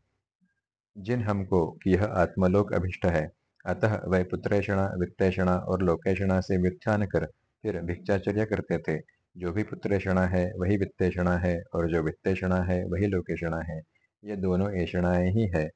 जिन हमको कि यह आत्मलोक अभिष्ट है, अतः वह पुत्रेषणा, वित्तेषणा और लोकेषणा से व्युत्थान कर फिर भिक्षाचर्य करते थे। जो भी पुत्रेषणा है, वही वित्तेषणा है और जो वित्तेषणा है, वही लोकेषणा है। ये दोनों ऐषणाएँ ही है।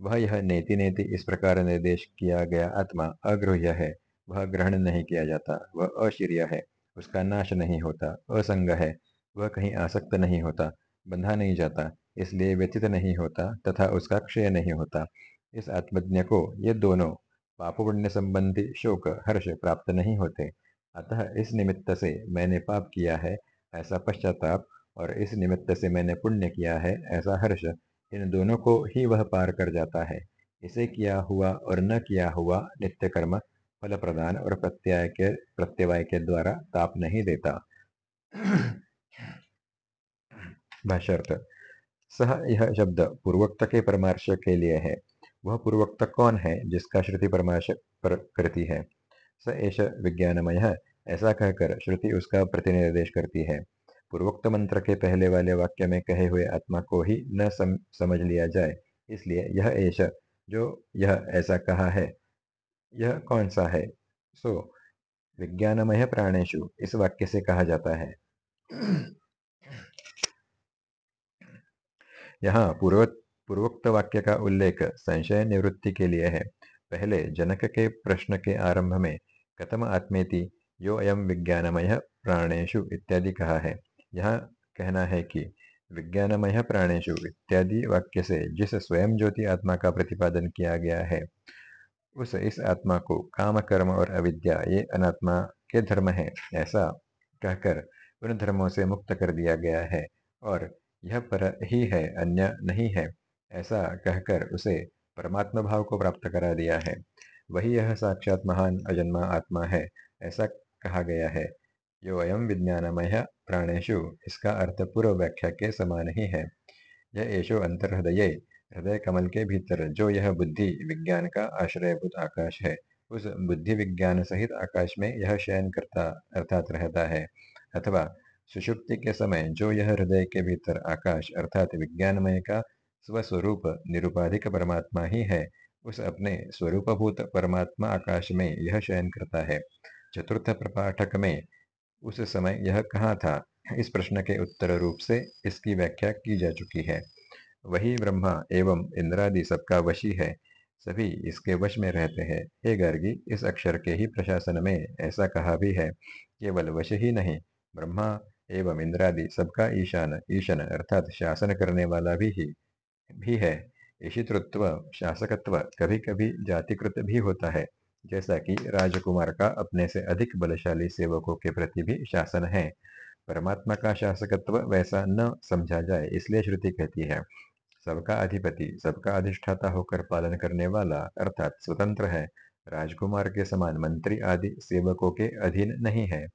वह यह नेति नेति इस प्रकार निर्देश किया गया आत्मा अग्रह्य है। वह ग्रहण नहीं किया जाता, वह अशीर्य है। उसका नाश नहीं होता, असंग है, वह कहीं आसक्त नहीं होता, बंधा नहीं जाता, इसलिए व्यतीत नहीं होता तथा उसका क्षय नहीं होता। इस आत्मज्ञ को ये दोनों पाप पुण्य संबंधी शोक, हर्ष प्राप्त नहीं होते। अतः इस निमित्त से मैंने पाप किया है, ऐसा पश्चाताप, और इस निमित्त से मैंने पुण्य किया है, ऐसा हर्ष, इन दोनों को ही वह पार कर जाता है। इसे किया हुआ और न किया हुआ नित्य कर्म फल प्रदान और प्रत्यय के प्रत्यवाय के द्वारा ताप नहीं देता। भाष्यर्थ सह यह शब्द पूर्वोक्त के परमार्श के लिए है। वह पूर्वोक्त कौन है जिसका श्रुति परमार्श पर करती है? स एष विज्ञानमय ऐसा कहकर श्रुति उसका प्रतिनिर्देश करती है। पूर्वोक्त मंत्र के पहले वाले वाक्य में कहे हुए आत्मा को ही न सम, समझ लिया जाए इसलिए यह एष जो यह ऐसा कहा है। यह कौन सा है? सो so, विज्ञानमय प्राणेशु इस वाक्य से कहा जाता है। यहाँ पूर्व पूर्वोक्त वाक्य का उल्लेख संशय निवृत्ति के लिए है। पहले जनक के प्रश्न के आरंभ में कथम आत्मेति यो अयम विज्ञानमय प्राणेशु इत्यादि कहा है। यहाँ कहना है कि विज्ञानमय प्राणेशु इत्यादि वाक्य से जिस स्वयं ज्योति आत्मा का प्रतिपादन किया गया है उस इस आत्मा को काम कर्म और अविद्या, ये अनात्मा के धर्म है, ऐसा कहकर उन धर्मों से मुक्त कर दिया गया है और यह पर ही है, अन्य नहीं है, ऐसा कहकर उसे परमात्मा भाव को प्राप्त करा दिया है। वही यह साक्षात महान अजन्मा आत्मा है, ऐसा कहा गया है। जो अयम विज्ञानमय प्राणेशु इसका अर्थ पूर्व व्याख्या के समान ही है। यह ऐशो अंतर्हृदय हृदय कमल के भीतर, जो यह बुद्धि विज्ञान का आश्रयभूत आकाश है, उस बुद्धि विज्ञान सहित आकाश में यह शयन करता, अर्थात रहता है। अथवा सुषुप्ति के समय, जो यह हृदय के भीतर आकाश, अर्थात विज्ञानमय का स्वस्वरूप निरुपाधिक परमात्मा ही है, उस अपने स्वरूपभूत परमात्मा आकाश में यह शयन करता है। चतुर्थ प्रपाठक में उस समय यह कहाँ था, इस प्रश्न के उत्तर रूप से इसकी व्याख्या की जा चुकी है। वही ब्रह्मा एवं इंद्रादि सबका वशी है। सभी इसके वश में रहते हैं। हे गर्गी, इस अक्षर के ही प्रशासन में ऐसा कहा भी है। केवल वश ही नहीं, ब्रह्मा एवं इंद्रादि सबका ईशान, ईशन अर्थात शासन करने वाला भी ही, भी है। ईशितृत्व, शासकत्व कभी कभी जातिकृत भी होता है, जैसा कि राजकुमार का अपने से अधिक बलशाली सेवकों के प्रति भी शासन है। परमात्मा का शासकत्व वैसा न समझा जाए, इसलिए श्रुति कहती है सबका अधिपति, सबका अधिष्ठाता होकर पालन करने वाला अर्थात स्वतंत्र है। राजकुमार के समान मंत्री आदि सेवकों के अधीन नहीं है।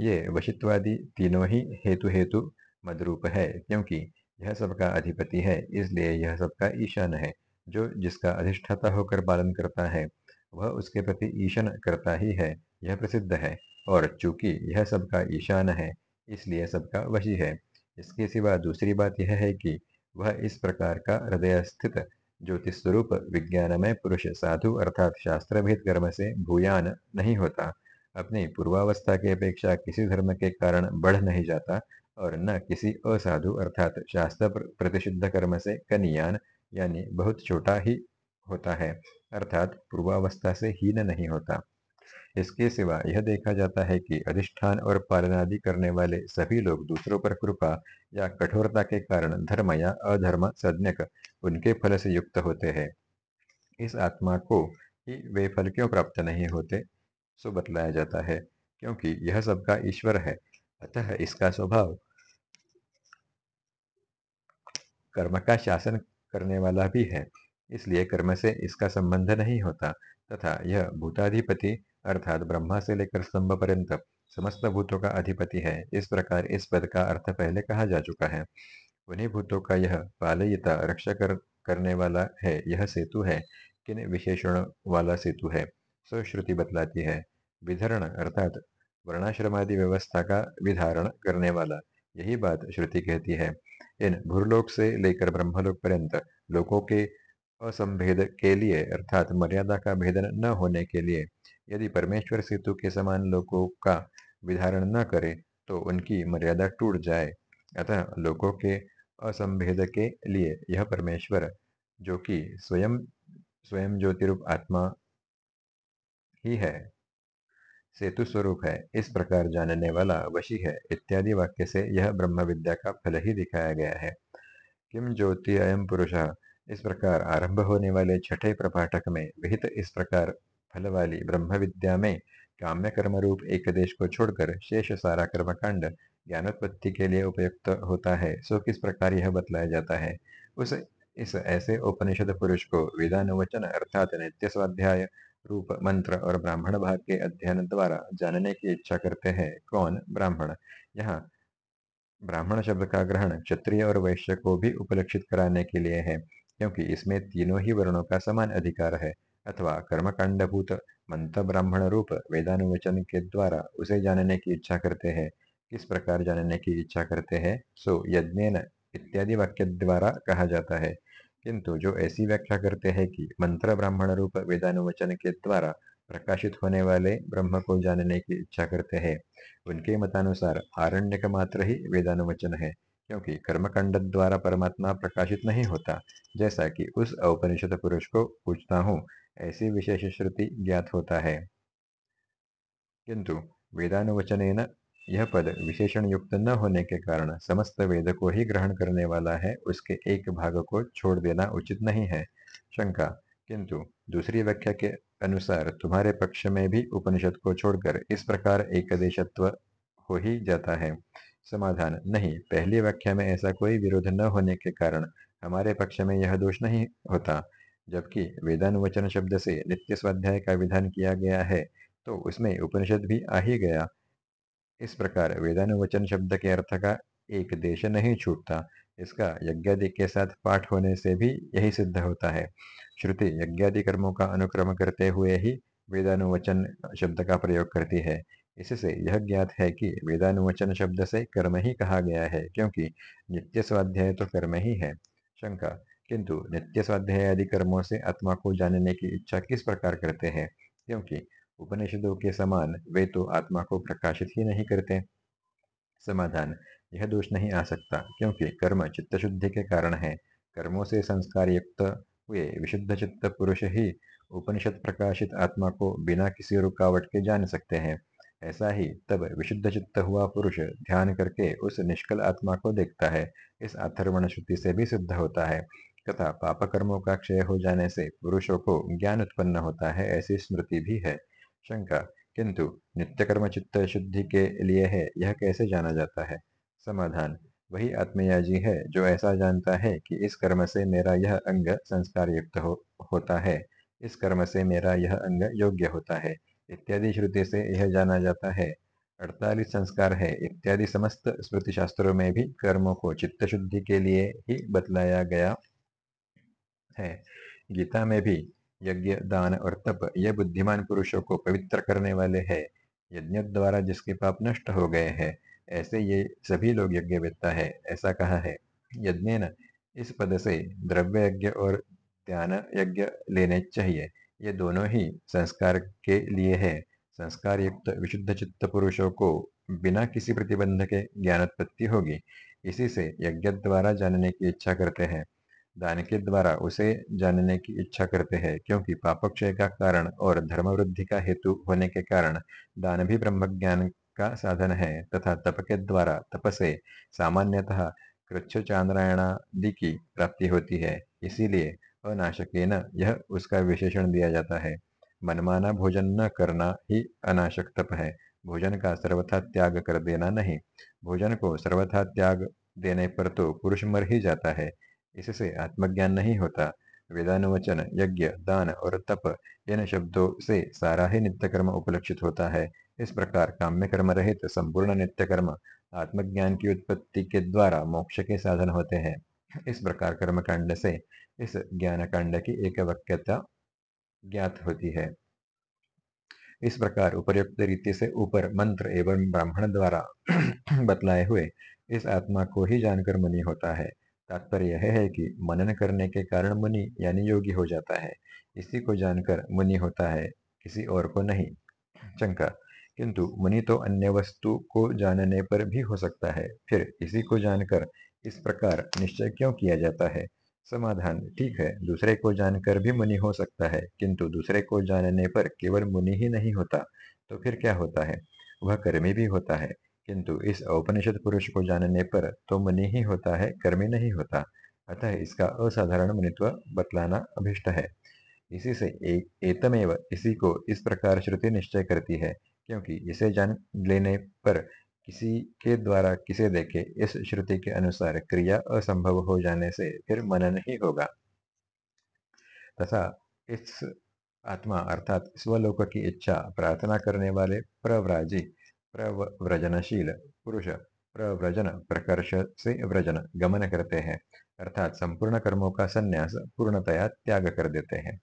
ये वशित्वादि तीनों ही हेतु हेतु मदरूप है, क्योंकि यह सबका अधिपति है, इसलिए यह सबका ईशान है। जो जिसका अधिष्ठाता होकर पालन करता है, वह उसके प्रति ईशन करता ही है, यह प्रसिद्ध है। और चूँकि यह सबका ईशान है, इसलिए सबका वशी है। इसके सिवा दूसरी बात यह है कि वह इस प्रकार का हृदय स्थित ज्योतिष स्वरूप विज्ञानमय पुरुष, साधु अर्थात शास्त्र भेद कर्म से भूयान नहीं होता। अपनी पूर्वावस्था की अपेक्षा किसी धर्म के कारण बढ़ नहीं जाता और न किसी असाधु अर्थात शास्त्र प्रतिषिद्ध कर्म से कनियान, यानी बहुत छोटा ही होता है, अर्थात पूर्वावस्था से हीन नहीं होता। इसके सिवा यह देखा जाता है कि अधिष्ठान और पालनादि करने वाले सभी लोग दूसरों पर कृपा या कठोरता के कारण धर्म या अधर्म सज्ञक उनके फल से युक्त होते हैं। इस आत्मा को ही वे फल क्यों प्राप्त नहीं होते, सो बतलाया जाता है, क्योंकि यह सबका ईश्वर है, अतः इसका स्वभाव कर्म का शासन करने वाला भी है, इसलिए कर्म से इसका संबंध नहीं होता, तथा यह भूताधिपति अर्थात ब्रह्मा से लेकर स्तंभ पर्यंत समस्त भूतों का अधिपति है। इस प्रकार इस पद का अर्थ पहले कहा जा चुका है। उन्हीं भूतों का यह पालयिता रक्षा कर, करने वाला है यह सेतु है। किन विशेषण वाला सेतु है? सो श्रुति बतलाती है। विधरण अर्थात वर्णाश्रमादि व्यवस्था का विधारण करने वाला। यही बात श्रुति कहती है। इन भूलोक से लेकर ब्रह्मलोक पर्यंत लोगों के असंभेद के लिए अर्थात मर्यादा का भेदन न होने के लिए यदि परमेश्वर सेतु के समान लोगों का विधारण न करे तो उनकी मर्यादा टूट जाए। अतः लोगों के असंभेद के लिए यह परमेश्वर, जो कि स्वयं स्वयं ज्योतिरूप आत्मा ही है सेतु स्वरूप है, इस प्रकार जानने वाला वशी है, इत्यादि वाक्य से यह ब्रह्म विद्या का फल ही दिखाया गया है। किम ज्योति अयम पुरुष, इस प्रकार आरंभ होने वाले छठे प्रपाठक में विहित इस प्रकार फल वाली ब्रह्म विद्या में काम्य कर्म रूप एक देश को छोड़कर शेष सारा कर्मकांड ज्ञानोत्पत्ति के लिए उपयुक्त होता है। सो किस प्रकार यह बतलाया जाता है? उस, इस ऐसे उपनिषद पुरुष को वेदानुवचन अर्थात नित्य स्वाध्याय रूप मंत्र और ब्राह्मण भाग के अध्ययन द्वारा जानने की इच्छा करते हैं। कौन? ब्राह्मण। यहाँ, ब्राह्मण शब्द का ग्रहण क्षत्रिय और वैश्य को भी उपलक्षित कराने के लिए है, क्योंकि इसमें तीनों ही वर्णों का समान अधिकार है। अथवा कर्मकांडभूत मंत्र ब्राह्मण रूप वेदानुवचन के द्वारा उसे जानने की इच्छा करते हैं। किस प्रकार जानने की इच्छा करते हैं? सो यज्ञ इत्यादि वाक्य द्वारा कहा जाता है। किंतु जो ऐसी व्याख्या करते हैं कि मंत्र ब्राह्मण रूप वेदानुवचन के द्वारा प्रकाशित होने वाले ब्रह्म को जानने की इच्छा करते हैं, उनके मतानुसार आरण्य का मात्र ही वेदानुवचन है, क्योंकि कर्मकांड द्वारा परमात्मा प्रकाशित नहीं होता। जैसा कि उस औपनिषद पुरुष को पूछता हूँ ऐसी विशेष श्रुति ज्ञात होता है। किंतु वेदानुवचन यह पद विशेषण युक्त न होने के कारण समस्त वेद को ही ग्रहण करने वाला है, उसके एक भाग को छोड़ देना उचित नहीं है। शंका, किंतु दूसरी व्याख्या के अनुसार तुम्हारे पक्ष में भी उपनिषद को छोड़कर इस प्रकार एक देशत्व हो ही जाता है। समाधान, नहीं, पहली व्याख्या में ऐसा कोई विरोध न होने के कारण हमारे पक्ष में यह दोष नहीं होता। जबकि वेदानुवचन शब्द से नित्य स्वाध्याय का विधान किया गया है तो उसमें उपनिषद भी आ ही गया। इस प्रकार वेदानुवचन शब्द के अर्थ का एक देश नहीं छूटता, इसका यज्ञादि के साथ पाठ होने से भी यही सिद्ध होता है। श्रुति यज्ञादि कर्मों का अनुक्रम करते हुए ही वेदानुवचन शब्द का प्रयोग करती है। इससे यह ज्ञात है कि वेदानुवचन शब्द से कर्म ही कहा गया है, क्योंकि नित्य स्वाध्याय तो कर्म ही है। शंका किंतु नित्य स्वाध्याय आदि कर्मों से आत्मा को जानने की इच्छा किस प्रकार करते हैं? क्योंकि उपनिषदों के समान वे तो आत्मा को प्रकाशित ही नहीं करते। समाधान, यह दोष नहीं आ सकता, क्योंकि कर्म चित्त शुद्धि के कारण है। कर्मों से संस्कार युक्त हुए विशुद्ध चित्त पुरुष ही उपनिषद प्रकाशित आत्मा को बिना किसी रुकावट के जान सकते हैं। ऐसा ही तब विशुद्ध चित्त हुआ पुरुष ध्यान करके उस निष्कल आत्मा को देखता है। इस अथर्वण श्रुति से भी सिद्ध होता है। तथा पाप कर्मों का क्षय हो जाने से पुरुषों को ज्ञान उत्पन्न होता है ऐसी स्मृति भी है। शंका किंतु नित्य कर्म चित्त शुद्धि के लिए है यह कैसे जाना जाता है? समाधान वही आत्मयाजी है जो ऐसा जानता है कि इस कर्म से मेरा यह अंग संस्कार युक्त हो, होता है इस कर्म से मेरा यह अंग योग्य होता है इत्यादि श्रुति से यह जाना जाता है। अड़तालीस संस्कार है इत्यादि समस्त स्मृति शास्त्रों में भी कर्मों को चित्त शुद्धि के लिए ही बतलाया गया है। गीता में भी यज्ञ, दान और तप, ये बुद्धिमान पुरुषों को पवित्र करने वाले है। यज्ञ द्वारा जिसके पाप नष्ट हो गए हैं, ऐसे ये सभी लोग यज्ञ वेत्ता है, ऐसा कहा है। यज्ञ न इस पद से द्रव्य यज्ञ और ध्यान यज्ञ लेने चाहिए। ये दोनों ही संस्कार के लिए है। संस्कार युक्त विशुद्ध चित्त पुरुषों को बिना किसी प्रतिबंध के ज्ञानोत्पत्ति होगी। इसी से यज्ञ द्वारा जानने की इच्छा करते हैं। दान के द्वारा उसे जानने की इच्छा करते हैं, क्योंकि पापक्षय का कारण और धर्म वृद्धि का हेतु होने के कारण दान भी ब्रह्म ज्ञान का साधन है, तथा तप के द्वारा तप से सामान्यतः कृच्छ चांद्रायणादि की प्राप्ति होती है, इसीलिए अनाशक यह उसका विशेषण दिया जाता है। मनमाना भोजन न करना ही अनाशक तप है, भोजन का सर्वथा त्याग कर देना नहीं। भोजन को सर्वथा त्याग देने पर तो पुरुष मर ही जाता है इससे आत्मज्ञान नहीं होता। वेदानुवचन, यज्ञ, दान और तप इन शब्दों से सारा ही नित्य कर्म उपलक्षित होता है। इस प्रकार काम्य कर्म रहित संपूर्ण नित्य कर्म आत्मज्ञान की उत्पत्ति के द्वारा मोक्ष के साधन होते हैं। इस प्रकार कर्म कांड से इस ज्ञान कांड की एक वाक्यता ज्ञात होती है। इस प्रकार उपर्युक्त रीति से ऊपर मंत्र एवं ब्राह्मण द्वारा बतलाए हुए इस आत्मा को ही जानकर मुनि होता है। तात्पर्य यह है कि मनन करने के कारण मुनि यानी योगी हो जाता है। इसी को जानकर मुनि होता है, किसी और को नहीं। शंका, किंतु मुनि तो अन्य वस्तु को जानने पर भी हो सकता है। फिर इसी को जानकर इस प्रकार निश्चय क्यों किया जाता है? समाधान ठीक है, दूसरे को जानकर भी मुनि हो सकता है, किंतु दूसरे को जानने पर केवल मुनि ही नहीं होता तो फिर क्या होता है? वह कर्मी भी होता है। किंतु इस औपनिषद पुरुष को जानने पर तो मनी ही होता है, कर्मी नहीं होता। अतः इसका असाधारण मनित्व बतलाना अभिष्ट है। इसी से एक एतमेव इसी को इस प्रकार श्रुति निश्चय करती है, क्योंकि इसे जान लेने पर किसी के द्वारा किसे देखे, इस श्रुति के अनुसार क्रिया असंभव हो जाने से फिर मनन ही होगा। तथा इस आत्मा अर्थात स्वलोक की इच्छा प्रार्थना करने वाले प्रव्राजी प्रव्रजनशील पुरुष प्रव्रजन प्रकर्ष से व्रजन गमन करते हैं। अर्थात संपूर्ण कर्मों का संन्यास पूर्णतया त्याग कर देते हैं।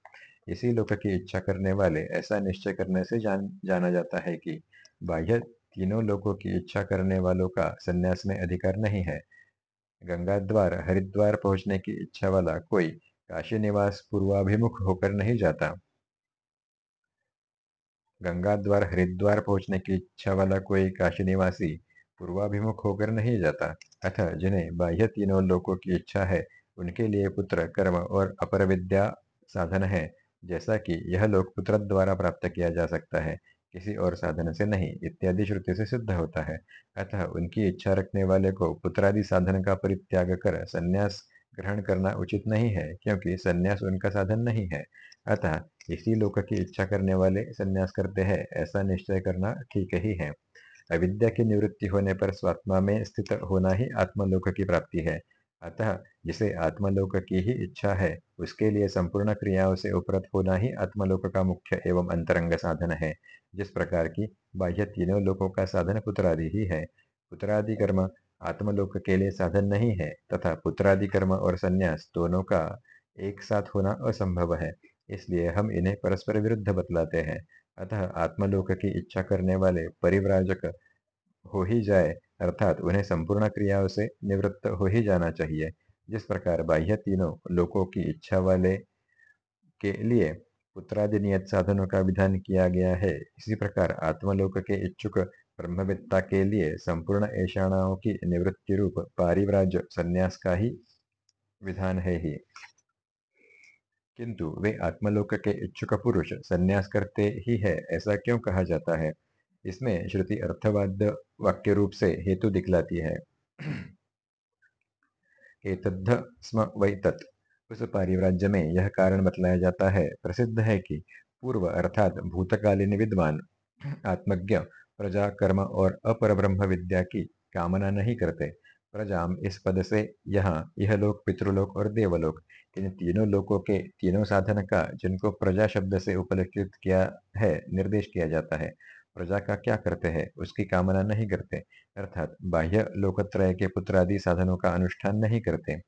इसी लोक की इच्छा करने वाले ऐसा निश्चय करने से जान, जाना जाता है कि बाह्य तीनों लोगों की इच्छा करने वालों का संन्यास में अधिकार नहीं है। गंगा द्वार हरिद्वार पहुँचने की इच्छा वाला कोई काशी निवास पूर्वाभिमुख होकर नहीं जाता। गंगा द्वार हरिद्वार पहुँचने की इच्छा वाला कोई काशी निवासी पूर्वाभिमुख होकर नहीं जाता। अतः जिन्हें बाह्य तीनों लोगों की इच्छा है, उनके लिए पुत्र, कर्म और अपर विद्या साधन है, जैसा कि यह लोक पुत्र द्वारा प्राप्त किया जा सकता है, किसी और साधन से नहीं, इत्यादि श्रुति से सिद्ध होता है। अतः उनकी इच्छा रखने वाले को पुत्रादि साधन का परित्याग कर संन्यास ग्रहण करना उचित नहीं है, क्योंकि संन्यास उनका साधन नहीं है। अतः इसी लोक की इच्छा करने वाले संन्यास करते हैं, ऐसा निश्चय करना ठीक ही है। अविद्या की निवृत्ति होने पर स्वात्मा में स्थित होना ही आत्मलोक की प्राप्ति है। अतः जिसे आत्मलोक की ही इच्छा है, उसके लिए संपूर्ण क्रियाओं से उपरत होना ही आत्मलोक का मुख्य एवं अंतरंग साधन है। जिस प्रकार की बाह्य तीनों लोकों का साधन पुत्रादि ही है। पुत्रादि कर्म आत्मलोक के लिए साधन नहीं है, तथा पुत्रादि कर्म और संन्यास दोनों का एक साथ होना असंभव है। इसलिए हम इन्हें परस्पर विरुद्ध बतलाते हैं। अतः आत्मलोक की इच्छा करने वाले परिव्राजक हो ही जाए, अर्थात उन्हें संपूर्ण क्रियाओं से निवृत्त हो ही जाना चाहिए। जिस प्रकार बाह्य तीनों लोकों की इच्छा वाले के लिए पुत्रादि नियत साधनों का विधान किया गया है, इसी प्रकार आत्मलोक के इच्छुक ब्रह्मविद्ता के लिए संपूर्ण ऐषाणाओं की निवृत्ति रूप पारिव्राज संन्यास का ही विधान है ही। किंतु वे आत्मलोक के इच्छुक पुरुष संन्यास करते ही है, ऐसा क्यों कहा जाता है? इसमें श्रुति अर्थवाद वाक्य रूप से हेतु दिखलाती है। स्म वै तत्। उस पारिव्राज्य में यह कारण बतलाया जाता है, प्रसिद्ध है कि पूर्व अर्थात भूतकालीन विद्वान आत्मज्ञ, प्रजा, कर्म और अपर ब्रह्म विद्या की कामना नहीं करते। प्रजाम इस पद से यहाँ यह लोक, पितृलोक और देवलोक इन तीनों लोकों के, तीनों साधन का, जिनको प्रजा शब्द से उपलक्षित किया है, निर्देश किया जाता है। प्रजा का क्या करते हैं? उसकी कामना नहीं करते। अर्थात बाह्य लोकत्रय के पुत्रादि साधनों का अनुष्ठान नहीं करते।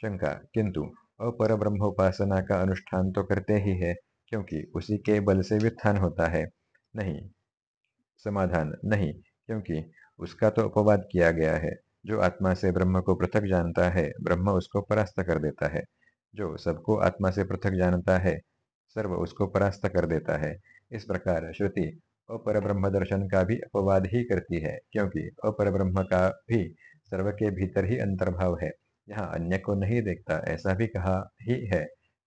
शंका, किंतु अपर ब्रह्मोपासना का अनुष्ठान तो करते ही है, क्योंकि उसी के बल से व्युत्थान होता है। नहीं, समाधान नहीं, क्योंकि उसका तो अपवाद किया गया है। जो आत्मा से ब्रह्म को पृथक जानता है, ब्रह्म उसको परास्त कर देता है। जो सबको आत्मा से पृथक जानता है, सर्व उसको परास्त कर देता है। इस प्रकार श्रुति अपर ब्रह्म दर्शन का भी अपवाद ही करती है, क्योंकि अपर ब्रह्म का भी सर्व के भीतर ही अंतर्भाव है। यहाँ अन्य को नहीं देखता, ऐसा भी कहा ही है।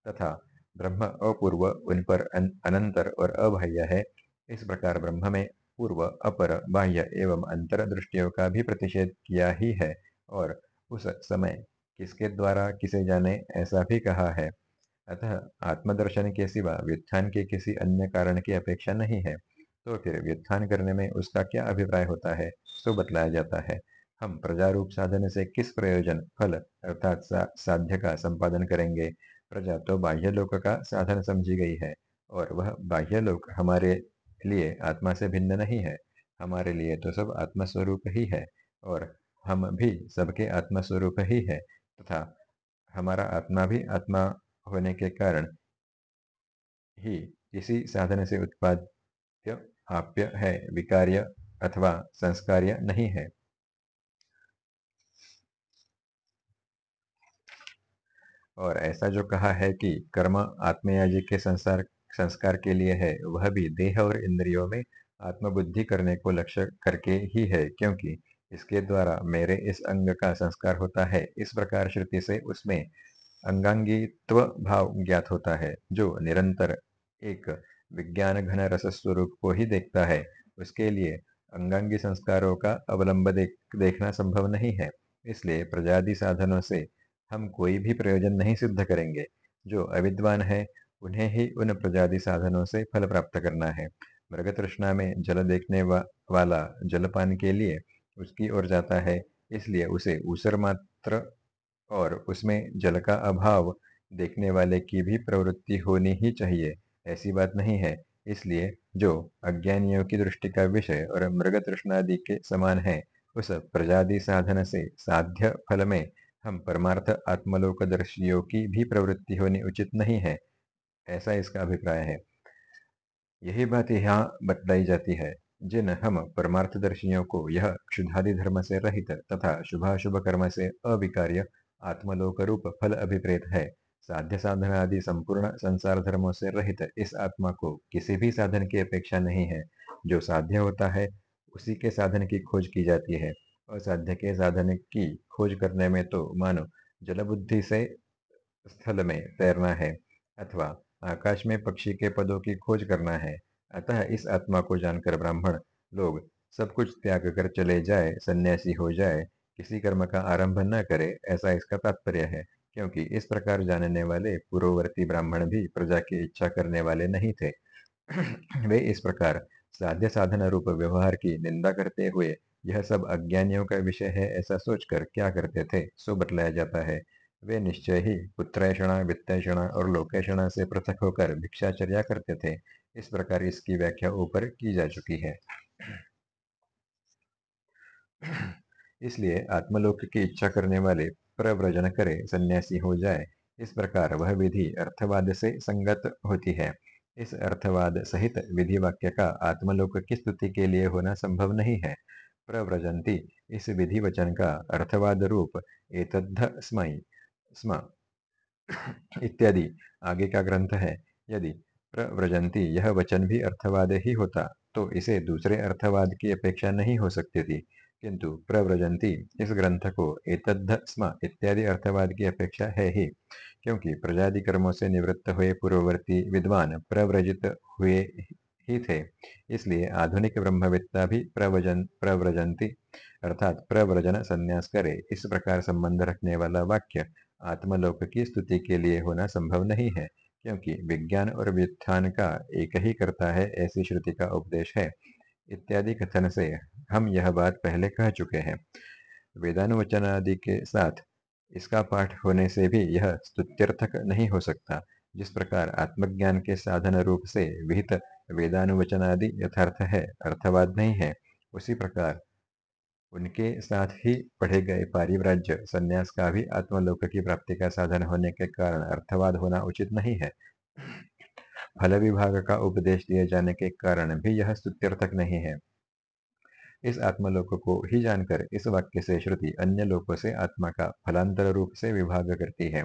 तथा ब्रह्म अपूर्व, उन पर अनंतर और अबाह्य है। इस प्रकार ब्रह्म में पूर्व, अपर, बाह्य एवं अंतर दृष्टियों का भी प्रतिषेध किया ही है और उस समय किसके द्वारा किसे जाने ऐसा भी कहा है। अतः आत्मदर्शन के सिवा व्युत्थान के किसी अन्य कारण की अपेक्षा नहीं है। तो फिर व्युत्थान करने में उसका क्या अभिप्राय होता है सो बतलाया जाता है। हम प्रजारूप साधन से किस प्रयोजन फल अर्थात सा, साध्य का संपादन करेंगे? प्रजा तो बाह्य लोक का साधन समझी गई है और वह बाह्य लोक हमारे लिए आत्मा से भिन्न नहीं है। हमारे लिए तो सब आत्मस्वरूप ही है और हम भी सबके आत्मस्वरूप ही है। तथा हमारा आत्मा भी आत्मा होने के कारण ही इसी साधन से उत्पाद्य, आप्य है, विकार्य अथवा संस्कार्य नहीं है। और ऐसा जो कहा है कि कर्म आत्मयाजी के संसार, संस्कार के लिए है, वह भी देह और इंद्रियों में आत्मबुद्धि करने को लक्ष्य करके ही है, क्योंकि इसके द्वारा मेरे इस अंग का संस्कार होता है। इस प्रकार श्रुति से उसमें अंगांगित्व भाव ज्ञात होता है जो निरंतर एक विज्ञान घन रस स्वरूप को ही देखता है। उसके लिए अंगांगी संस्कारों का अवलंब देख, देखना संभव नहीं है। इसलिए प्रजाति साधनों से हम कोई भी प्रयोजन नहीं सिद्ध करेंगे। जो अविद्वान है उन्हें ही उन प्रजादि साधनों से फल प्राप्त करना है। मृग तृष्णा में जल देखने वा, वाला जलपान के लिए उसकी ओर जाता है, इसलिए उसे ऊसर मात्र और उसमें जल का अभाव देखने वाले की भी प्रवृत्ति होनी ही चाहिए, ऐसी बात नहीं है। इसलिए जो अज्ञानियों की दृष्टि का विषय और मृग तृष्णादि के समान है, उस प्रजादि साधन से साध्य फल में हम परमार्थ आत्मलोकदर्शियों की भी प्रवृत्ति होनी उचित नहीं है, ऐसा इसका अभिप्राय है। यही बात यहाँ बतलाई जाती है। जिन हम परमार्थदर्शियों को यह क्षुधादि धर्म से रहित तथा शुभाशुभ कर्म से अविकार्य आत्मलोक रूप फल अभिप्रेत है। साध्य साधन आदि संपूर्ण संसार धर्मों से रहित इस आत्मा को किसी भी साधन की अपेक्षा नहीं है। जो साध्य होता है, उसी के साधन की खोज की जाती है। असाध्य के साधन की खोज करने में तो मानो, जलबुद्धि से स्थल में तैरना है अथवा आकाश में पक्षी के पदों की खोज करना है। अतः इस आत्मा को जानकर ब्राह्मण लोग सब कुछ त्याग कर चले जाए, सन्यासी हो जाए, किसी कर्म का आरंभ न करे, ऐसा इसका तात्पर्य है, क्योंकि इस प्रकार जानने वाले पूर्ववर्ती ब्राह्मण भी प्रजा की इच्छा करने वाले नहीं थे। वे इस प्रकार साध्य साधन रूप व्यवहार की निंदा करते हुए, यह सब अज्ञानियों का विषय है ऐसा सोचकर क्या करते थे, सो बतलाया जाता है। वे निश्चय ही पुत्रैषणा, वित्तैषणा और लोकेषणा से पृथक होकर भिक्षाचर्या करते थे इस प्रकार इसकी व्याख्या ऊपर की जा चुकी है। इसलिए आत्मलोक की इच्छा करने वाले प्रव्रजन करे, सन्यासी हो जाए। इस प्रकार वह विधि अर्थवाद से संगत होती है। इस अर्थवाद सहित विधि वाक्य का आत्मलोक की स्तुति के लिए होना संभव नहीं है। प्रव्रजंती इस विधि वचन का अर्थवाद रूप एतद्ध स्म, इत्यादि आगे का ग्रंथ है। यदि प्रव्रजंती यह वचन भी अर्थवाद ही होता तो इसे दूसरे अर्थवाद की अपेक्षा नहीं हो सकती थी। किंतु प्रव्रजंती इस ग्रंथ को एतद्ध स्म इत्यादि अर्थवाद की अपेक्षा है ही, क्योंकि प्रजादि कर्मों से निवृत्त हुए पूर्ववर्ती विद्वान प्रव्रजित हुए ही थे, इसलिए आधुनिक ब्रह्मविद्ता भी प्रवजन प्रव्रजंती अर्थात प्रव्रजन संन्यास करे, इस प्रकार संबंध रखने वाला वाक्य आत्मलोक की स्तुति के लिए होना संभव नहीं है। क्योंकि विज्ञान और व्युत्थान का एक ही करता है, ऐसी श्रुति का उपदेश है। इत्यादि कथन से हम यह बात पहले कह चुके हैं। वेदानुवचन आदि के साथ इसका पाठ होने से भी यह स्तुत्यर्थक नहीं हो सकता। जिस प्रकार आत्मज्ञान के साधन रूप से विहित वेदानुवचन आदि यथार्थ है, अर्थवाद नहीं है, उसी प्रकार उनके साथ ही पढ़े गए पारिव्राज्य संन्यास का भी आत्मलोक की प्राप्ति का साधन होने के कारण अर्थवाद होना उचित नहीं है। फल विभाग का उपदेश दिए जाने के कारण भी यह स्तुत्यर्थक नहीं है। इस आत्मलोक को ही जानकर इस वाक्य से श्रुति अन्य लोकों से आत्मा का फलांतर रूप से विभाग करती है।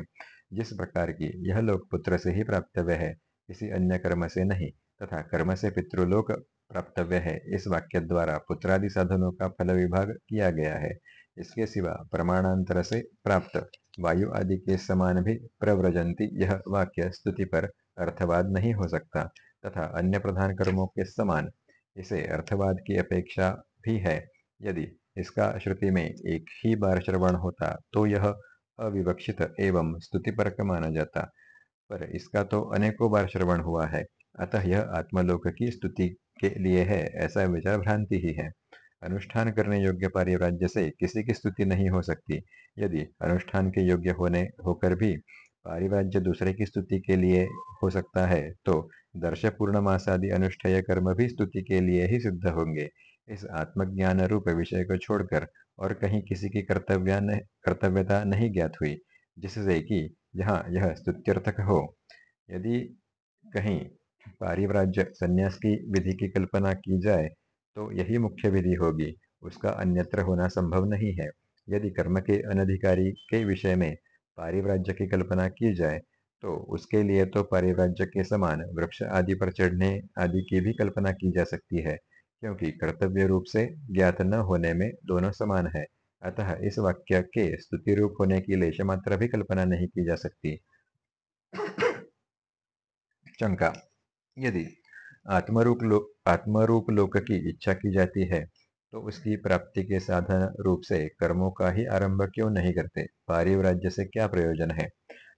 जिस प्रकार की यह लोक पुत्र से ही प्राप्तव्य है किसी अन्य कर्म से नहीं, तथा कर्म से पितृलोक प्राप्तव्य है। इस वाक्य द्वारा पुत्रादि साधनों का फल विभाग किया गया है। इसके सिवा प्रमाणांतर से प्राप्त वायु आदि के समान भी प्रव्रजंती यह वाक्य स्तुति पर अर्थवाद नहीं हो सकता तथा अन्य प्रधान कर्मों के समान इसे अर्थवाद की अपेक्षा भी है। यदि इसका श्रुति में एक ही बार श्रवण होता तो यह अविवक्षित एवं स्तुति स्तुतिपरक माना जाता। पर इसका तो अनेकों बार श्रवण हुआ है। अतः यह आत्मलोक की स्तुति के लिए है, ऐसा विचार भ्रांति ही है। अनुष्ठान करने योग्य पारिव्राज्य से किसी की स्तुति नहीं हो सकती। यदि अनुष्ठान के योग्य होने, होकर भी पारिव्राज्य दूसरे की स्तुति के लिए हो सकता है तो दर्श पूर्णमास आदि अनुष्ठेय कर्म भी स्तुति के लिए ही सिद्ध होंगे। इस आत्मज्ञान रूप विषय को छोड़कर और कहीं किसी की कर्तव्य कर्तव्यता नहीं ज्ञात हुई, जिससे कि यहाँ यह स्तुत्यर्थक हो। यदि कहीं पारिव्राज्य संन्यास की विधि की कल्पना की जाए तो यही मुख्य विधि होगी। उसका अन्यत्र होना संभव नहीं है। यदि कर्म के अनधिकारी के विषय में पारिव्राज्य की कल्पना की जाए तो उसके लिए तो पारिव्राज्य के समान वृक्ष आदि पर चढ़ने आदि की भी कल्पना की जा सकती है, क्योंकि कर्तव्य रूप से ज्ञात न होने में दोनों समान है। अतः इस वाक्य के स्तुति रूप होने की लेश मात्र भी कल्पना नहीं की जा सकती। शंका यदि आत्मरूप लोक आत्मरूप लोक की इच्छा की जाती है तो उसकी प्राप्ति के साधन रूप से कर्मों का ही आरंभ क्यों नहीं करते? पारिव्राज्य से क्या प्रयोजन है?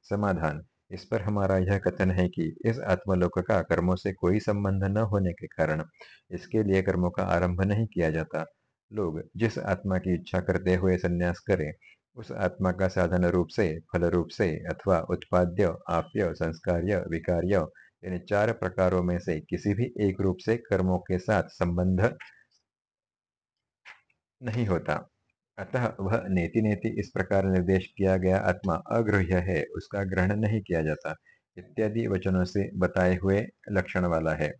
समाधान। इस पर हमारा यह कथन है कि इस आत्मलोक का कर्मों से कोई संबंध न होने के कारण इसके लिए कर्मों का आरंभ नहीं किया जाता। लोग जिस आत्मा की इच्छा करते हुए संन्यास करें, उस आत्मा का साधन रूप से फल रूप से अथवा उत्पाद्य, आप्य, संस्कार्य, विकार्य इन चार प्रकारों में से किसी भी एक रूप से कर्मों के साथ संबंध नहीं होता। अतः वह नेति नेति इस प्रकार निर्देश किया गया, आत्मा अग्रह्य है, उसका ग्रहण नहीं किया जाता। इत्यादि वचनों से बताए हुए लक्षण वाला है।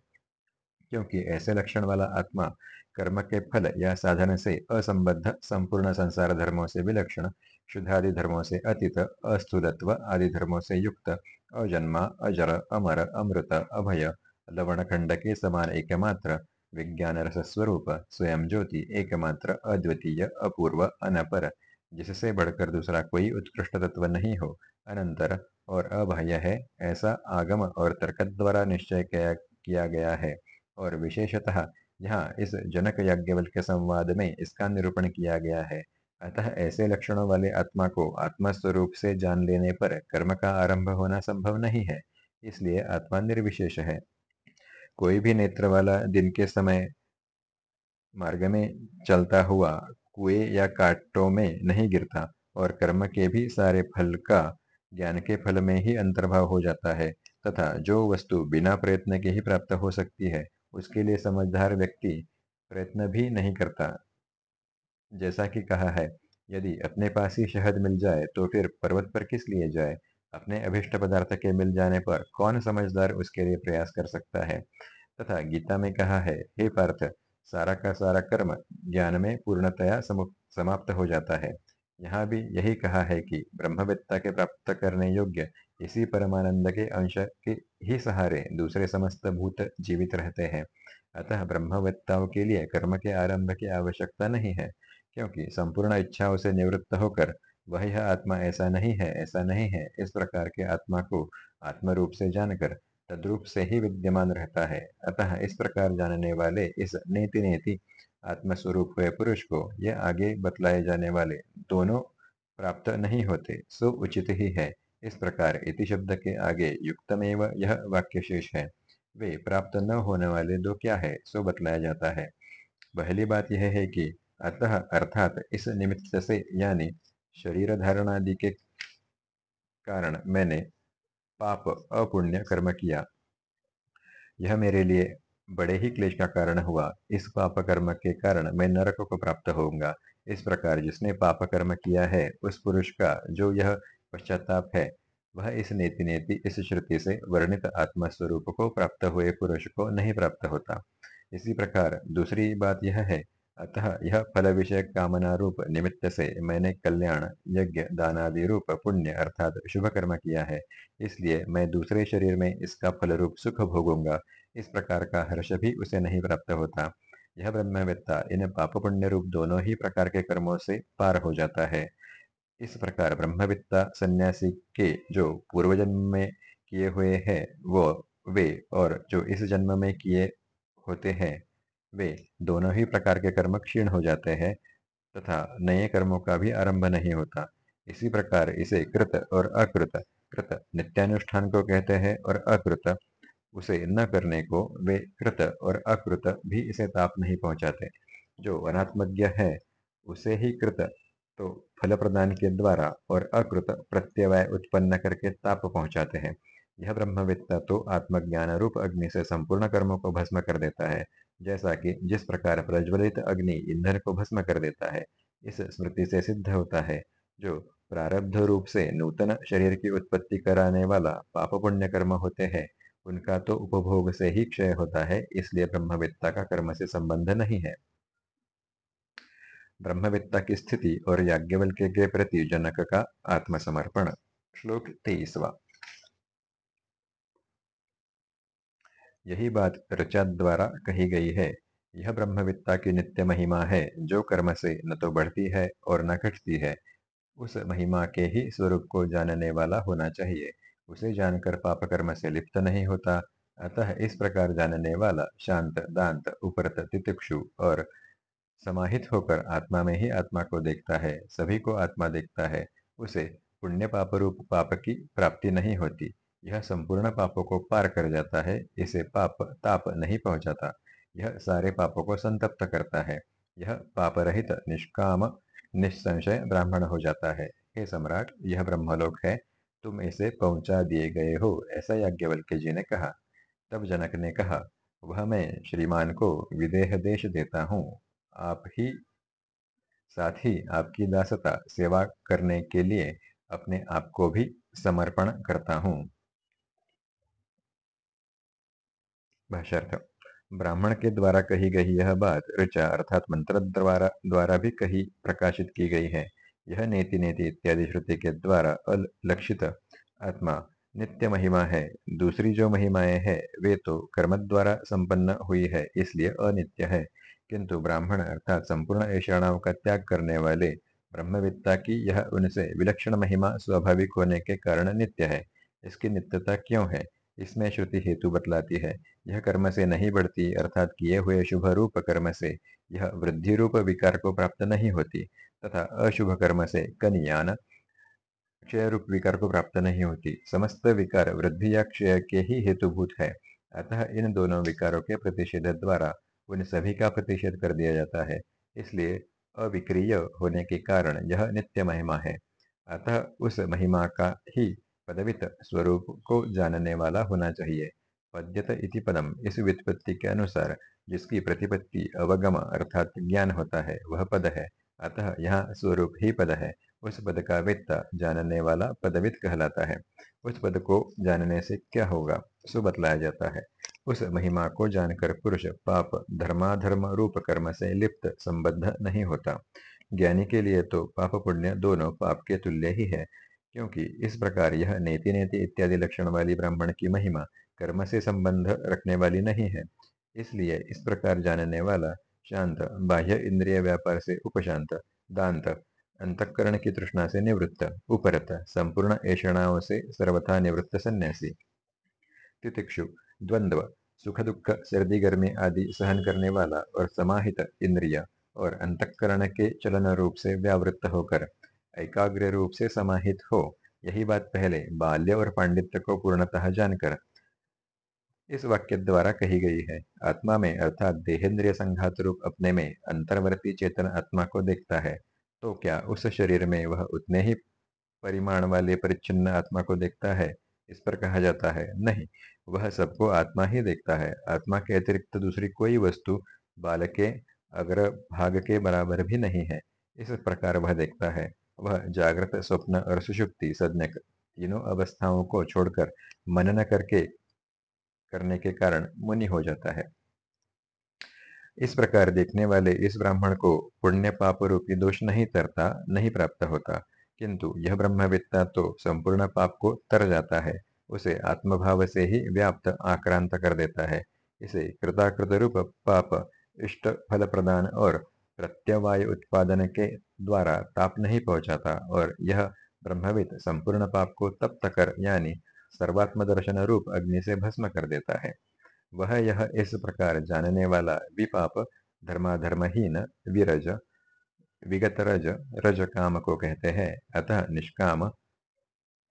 क्योंकि ऐसे लक्षण वाला आत्मा कर्म के फल या साधन से असंबद्ध, संपूर्ण संसार धर्मों से विलक्षण शुद्धादि धर्मों से अतीत अस्थूलत्व आदि धर्मों से युक्त अजन्मा, अजर, अमर, अमृत, अभय लवण खंड के समान एकमात्र विज्ञान रस स्वरूप स्वयं ज्योति एकमात्र, अद्वितीय, अपूर्व, अनपर। जिससे बढ़कर दूसरा कोई उत्कृष्ट तत्व नहीं हो, अनंतर और अभय है, ऐसा आगम और तर्क द्वारा निश्चय किया गया है। और विशेषतः यहाँ इस जनक याज्ञवल के संवाद में इसका निरूपण किया गया है। अतः ऐसे लक्षणों वाले आत्मा को आत्मा स्वरूप से जान लेने पर कर्म का आरंभ होना संभव नहीं है, इसलिए आत्मा निर्विशेष है। कोई भी नेत्र वाला दिन के समय मार्ग में चलता हुआ कुएँ या काटों में नहीं गिरता और कर्म के भी सारे फल का ज्ञान के फल में ही अंतर्भाव हो जाता है, तथा जो वस्तु बिना प्रयत्न के ही प्राप्त हो सकती है, उसके लिए समझदार व्यक्ति प्रयत्न भी नहीं करता। जैसा कि कहा है, यदि अपने पास ही शहद मिल जाए तो फिर पर्वत पर किस लिए जाए? अपने अभिष्ट पदार्थ के मिल जाने पर कौन समझदार उसके लिए प्रयास कर सकता है? तथा गीता में कहा है, हे पार्थ, सारा का सारा कर्म ज्ञान में पूर्णतया समाप्त हो जाता है। यहाँ भी यही कहा है कि ब्रह्मवेत्ता के प्राप्त करने योग्य इसी परमानंद के अंश के ही सहारे दूसरे समस्त भूत जीवित रहते हैं। अतः ब्रह्मवेत्ताओं के लिए कर्म के आरंभ की आवश्यकता नहीं है। क्योंकि संपूर्ण इच्छाओं से निवृत्त होकर, वह यह आत्मा, ऐसा नहीं है, ऐसा नहीं है। इस प्रकार के आत्मा को आत्म रूप से जानकर, तद्रूप से ही विद्यमान रहता है। अतः इस प्रकार जानने वाले इस नेति नेति आत्मस्वरूप हुए पुरुष को यह आगे बतलाए जाने वाले दोनों प्राप्त नहीं होते, सो उचित ही है। इस प्रकार इति शब्द के आगे युक्तमेव यह वाक्य शेष है। वे प्राप्त न होने वाले दो क्या है, सो बतलाया जाता है। पहली बात यह है कि अतः अर्थात इस निमित्त से, यानी शरीर धारण आदि के कारण मैंने पाप, अपुण्य कर्म किया। यह मेरे लिए बड़े ही क्लेश का कारण हुआ। इस पाप कर्म के कारण मैं नरक को प्राप्त होऊँगा। इस प्रकार जिसने पाप कर्म किया है, उस पुरुष का जो यह पश्चाताप है, वह इस नेति नेति इस श्रुति से वर्णित आत्मा स्वरूप को प्राप्त हुए पुरुष को नहीं प्राप्त होता। इसी प्रकार दूसरी बात यह है अतः यह फल विषय कामना रूप निमित्त से मैंने कल्याण, यज्ञ दानादि रूप पुण्य अर्थात शुभ कर्म किया है। इसलिए मैं दूसरे शरीर में इसका फल रूप सुख भोगूँगा। इस प्रकार का हर्ष भी उसे नहीं प्राप्त होता। यह ब्रह्मवेत्ता इन पाप पुण्य रूप दोनों ही प्रकार के कर्मों से पार हो जाता है। इस प्रकार ब्रह्मवित्ता सन्यासी के जो पूर्व जन्म में किए हुए हैं, वो, वे और जो इस जन्म में किए होते हैं वे दोनों ही प्रकार के कर्म क्षीण हो जाते हैं तथा नए कर्मों का भी आरंभ नहीं होता। इसी प्रकार इसे कृत और अकृत, कृत नित्यानुष्ठान को कहते हैं और अकृत, उसे न करने को वे कृत और अकृत भी इसे ताप नहीं पहुंचाते। जो अनात्मज्ञ है, उसे ही कृत तो फल प्रदान के द्वारा और अकृत प्रत्यवय उत्पन्न करके ताप पहुंचाते हैं। यह ब्रह्मविद्ता तो आत्मज्ञान रूप अग्नि से संपूर्ण कर्मों को भस्म कर देता है। जैसा कि जिस प्रकार प्रज्वलित अग्नि ईंधन को भस्म कर देता है, इस स्मृति से सिद्ध होता है, जो प्रारब्ध रूप से नूतन शरीर की उत्पत्ति कराने वाला पाप पुण्य कर्म होते हैं। उनका तो उपभोग से ही क्षय होता है, इसलिए ब्रह्मविद्ता का कर्म से संबंध नहीं है। ब्रह्मविद्ता की स्थिति और याज्ञवल्क्य के प्रति जनक का आत्मसमर्पण। श्लोक तेईसवा। यही बात ऋचा द्वारा कही गई है। यह ब्रह्मविद्ता की नित्य महिमा है, जो कर्म से न तो बढ़ती है और न घटती है। उस महिमा के ही स्वरूप को जानने वाला होना चाहिए। उसे जानकर पाप कर्म से लिप्त नहीं होता। अतः इस प्रकार जानने वाला शांत, दांत, उपरत, तितिक्षु और समाहित होकर आत्मा में ही आत्मा को देखता है, सभी को आत्मा देखता है, उसे पुण्य पाप रूप पाप की प्राप्ति नहीं होती। यह संपूर्ण पापों को पार कर जाता है, इसे पाप ताप नहीं पहुंचाता। यह सारे पापों को संतप्त करता है। यह पाप रहित निष्काम, निसंशय ब्राह्मण हो जाता है। हे सम्राट, यह ब्रह्मलोक है। तुम इसे पहुँचा दिए गए हो, ऐसा याज्ञवल्क्य जी ने कहा। तब जनक ने कहा, वह मैं श्रीमान को विदेह देश देता हूँ। आप ही, साथ ही आपकी दासता सेवा करने के लिए अपने आप को भी समर्पण करता हूँ। ब्राह्मण के द्वारा कही गई यह बात ऋचा अर्थात मंत्र द्वारा द्वारा भी कही, प्रकाशित की गई है। यह नेति नेति इत्यादि श्रुति के द्वारा अलक्षित आत्मा नित्य महिमा है। दूसरी जो महिमाएँ है, वे तो कर्म द्वारा संपन्न हुई है, इसलिए अनित्य है। किंतु ब्राह्मण अर्थात संपूर्ण ऐषणाओं का त्याग करने वाले ब्रह्मविद्ता की यह उनसे विलक्षण महिमा स्वाभाविक होने के कारण नित्य है। इसकी नित्यता क्यों है? इसमें श्रुति हेतु बतलाती है यह कर्म से नहीं बढ़ती, अर्थात किए हुए शुभ रूप कर्म से यह वृद्धि रूप विकार को प्राप्त नहीं होती, तथा अशुभ कर्म से कनियान क्षय रूप विकार को प्राप्त नहीं होती। समस्त विकार वृद्धि या क्षय के ही हेतुभूत है। अतः इन दोनों विकारों के प्रतिषेध द्वारा उन सभी का प्रतिषेध कर दिया जाता है। इसलिए अविक्रिय होने के कारण यह नित्य महिमा है। अतः उस महिमा का ही पदवित स्वरूप को जानने वाला होना चाहिए। पद्यत इति पदम। इस व्युत्पत्ति के अनुसार जिसकी प्रतिपत्ति अवगम अर्थात ज्ञान होता है, वह पद है। अतः यहाँ स्वरूप ही पद है। उस पद का वेत्ता जानने वाला पदवित कहलाता है। उस पद को जानने से क्या होगा? सो बतलाया जाता है। उस महिमा को जानकर पुरुष पाप, धर्माधर्म, रूप कर्म से लिप्त संबद्ध नहीं होता। ज्ञानी के लिए तो पाप पुण्य दोनों पाप के तुल्य ही है, क्योंकि इस प्रकार यह नेति नेति इत्यादि लक्षण वाली ब्राह्मण की महिमा कर्म से संबंध रखने वाली नहीं है। इसलिए इस प्रकार जानने वाला शांत, बाह्य इंद्रिय व्यापार से उपशांत, दांत, अंतकरण की तृष्णा से निवृत्त, उपरत, संपूर्ण ऐषणाओं से सर्वथा निवृत्त सन्यासी। तितिक्षु, द्वंद्व, सुख दुख, सर्दी गर्मी आदि सहन करने वाला और समाहित इंद्रिय और अंतकरण के चलन रूप से व्यावृत्त होकर, एकाग्र रूप से समाहित हो, यही बात पहले बाल्य और पांडित्य को पूर्णतः जानकर इस वाक्य द्वारा कही गई है। आत्मा में अर्थात देहेंद्रिय संघात रूप अपने में अंतर्वर्ती चेतन आत्मा को देखता है तो क्या उस शरीर में वह उतने ही परिमाण वाले परिच्छिन्न आत्मा को देखता है? इस पर कहा जाता है, नहीं, वह सबको आत्मा ही देखता है। आत्मा के अतिरिक्त दूसरी कोई वस्तु बाल के अग्र, भाग के बराबर भी नहीं है। इस प्रकार वह देखता है। वह जागृत, स्वप्न और सुषुप्ति सज्ञक तीनों अवस्थाओं को छोड़कर मनन करके करने के कारण मुनि हो जाता है। इस प्रकार देखने वाले इस ब्राह्मण को पुण्य पाप रूपी दोष नहीं तरता, नहीं प्राप्त होता। किंतु यह ब्रह्मविद्ता तो संपूर्ण पाप को तर जाता है, उसे आत्मभाव से ही व्याप्त आक्रांत कर देता है। इसे कृताकृत रूप पाप, इष्ट फल प्रदान और प्रत्यवाय उत्पादन के द्वारा ताप नहीं पहुंचाता और यह ब्रह्मविद संपूर्ण पाप को तप्त कर, यानी सर्वात्म दर्शन रूप अग्नि से भस्म कर देता है। वह यह इस प्रकार जानने वाला विपाप, धर्माधर्महीन, विरज विगत रज रज काम को कहते हैं। अतः निष्काम,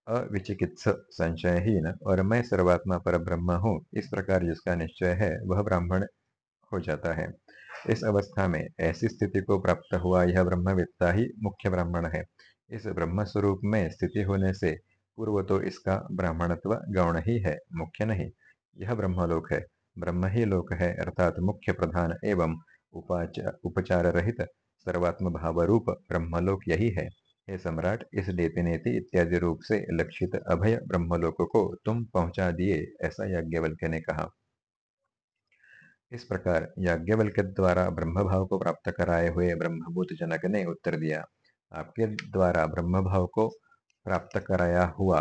अविचिकित्स, संशयहीन और मैं सर्वात्मा पर ब्रह्म हूँ, इस प्रकार जिसका निश्चय है, वह ब्राह्मण हो जाता है। इस अवस्था में ऐसी स्थिति को प्राप्त हुआ, यह ब्रह्मविद्ता ही मुख्य ब्राह्मण है। इस ब्रह्म स्वरूप में स्थिति होने से पूर्व तो इसका ब्राह्मणत्व गौण ही है मुख्य नहीं। यह ब्रह्मलोक है। ब्रह्म ही लोक है, अर्थात मुख्य प्रधान एवं उपाचार उपचार रहित सर्वात्म भाव रूप ब्रह्मलोक यही है। हे सम्राट, इस देते नेति इत्यादि रूप से लक्षित अभय ब्रह्मलोक को तुम पहुँचा दिए, ऐसा याज्ञवल्क्य ने कहा। इस प्रकार याज्ञवल्क्य द्वारा ब्रह्म भाव को प्राप्त कराए हुए ब्रह्मभूत जनक ने उत्तर दिया। आपके द्वारा ब्रह्म भाव को प्राप्त कराया हुआ।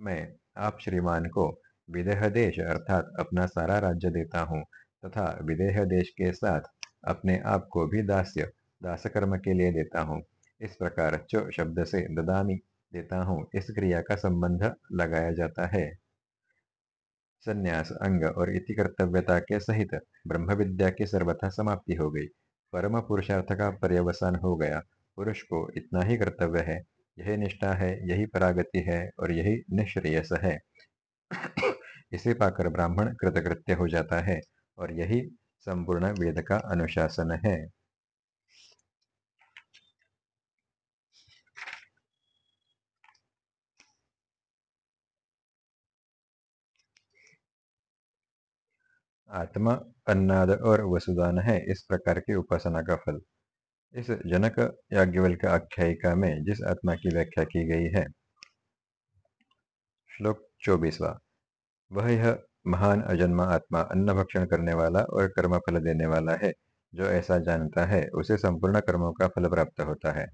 मैं आप श्रीमान को विदेह देश अर्थात अपना सारा राज्य देता हूँ तथा विदेह देश के साथ अपने आप को भी दास्य दास कर्म के लिए देता हूँ। इस प्रकार च शब्द से ददामी देता हूँ। इस क्रिया का संबंध लगाया जाता है। संन्यास, अंग और इति कर्तव्यता के सहित ब्रह्म विद्या की सर्वथा समाप्ति हो गई। परम पुरुषार्थ का पर्यवसान हो गया। पुरुष को इतना ही कर्तव्य है यही निष्ठा है, यही परागति है और यही निश्रेयस है। इसे पाकर ब्राह्मण कृतकृत्य हो जाता है और यही संपूर्ण वेद का अनुशासन है। आत्मा अन्नाद और वसुदान है, इस प्रकार की उपासना का फल। इस जनक याज्ञवल याज्ञवल्क आख्यायिका में जिस आत्मा की व्याख्या की गई है। श्लोक चौबीसवा। वह यह महान अजन्मा आत्मा अन्न भक्षण करने वाला और कर्म फल देने वाला है, जो ऐसा जानता है, उसे संपूर्ण कर्मों का फल प्राप्त होता है।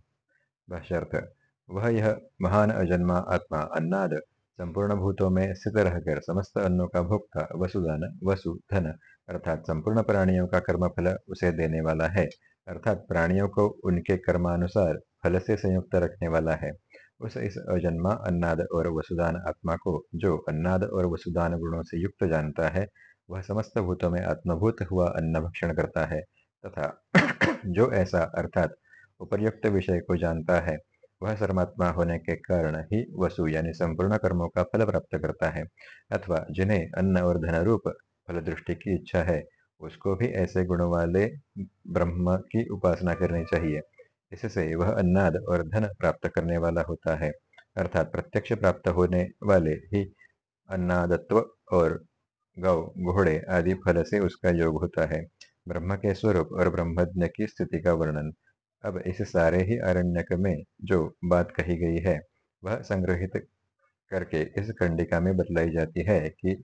भाष्यर्थ, वह यह महान अजन्मा आत्मा अन्नाद, संपूर्ण भूतों में स्थित रहकर समस्त अन्नों का भोक्ता वसुधन वसु, धन, अर्थात संपूर्ण प्राणियों का कर्म फल उसे देने वाला है। अर्थात प्राणियों को उनके कर्मानुसार फल से संयुक्त रखने वाला है। उस इस अजन्मा अन्नाद और वसुदान आत्मा को जो अन्नाद और वसुदान गुणों से युक्त जानता है, वह समस्त भूतों में आत्मभूत हुआ अन्न भक्षण करता है तथा जो ऐसा अर्थात उपर्युक्त विषय को जानता है, वह सर्मात्मा होने के कारण ही वसु यानी संपूर्ण कर्मों का फल प्राप्त करता है अथवा जिन्हें अन्न और धन रूप फल दृष्टि की इच्छा है उसको भी ऐसे गुणों वाले ब्रह्म की उपासना करनी चाहिए। इससे वह अन्नाद और धन प्राप्त करने वाला होता है। अर्थात प्रत्यक्ष प्राप्त होने वाले ही अन्नादत्व और गौ, घोड़े आदि फल से उसका योग होता है। ब्रह्म के स्वरूप और ब्रह्मज्ञ की स्थिति का वर्णन। अब इस सारे ही अरण्यक में जो बात कही गई है, वह संग्रहित करके इस कंडिका में बतलाई जाती है कि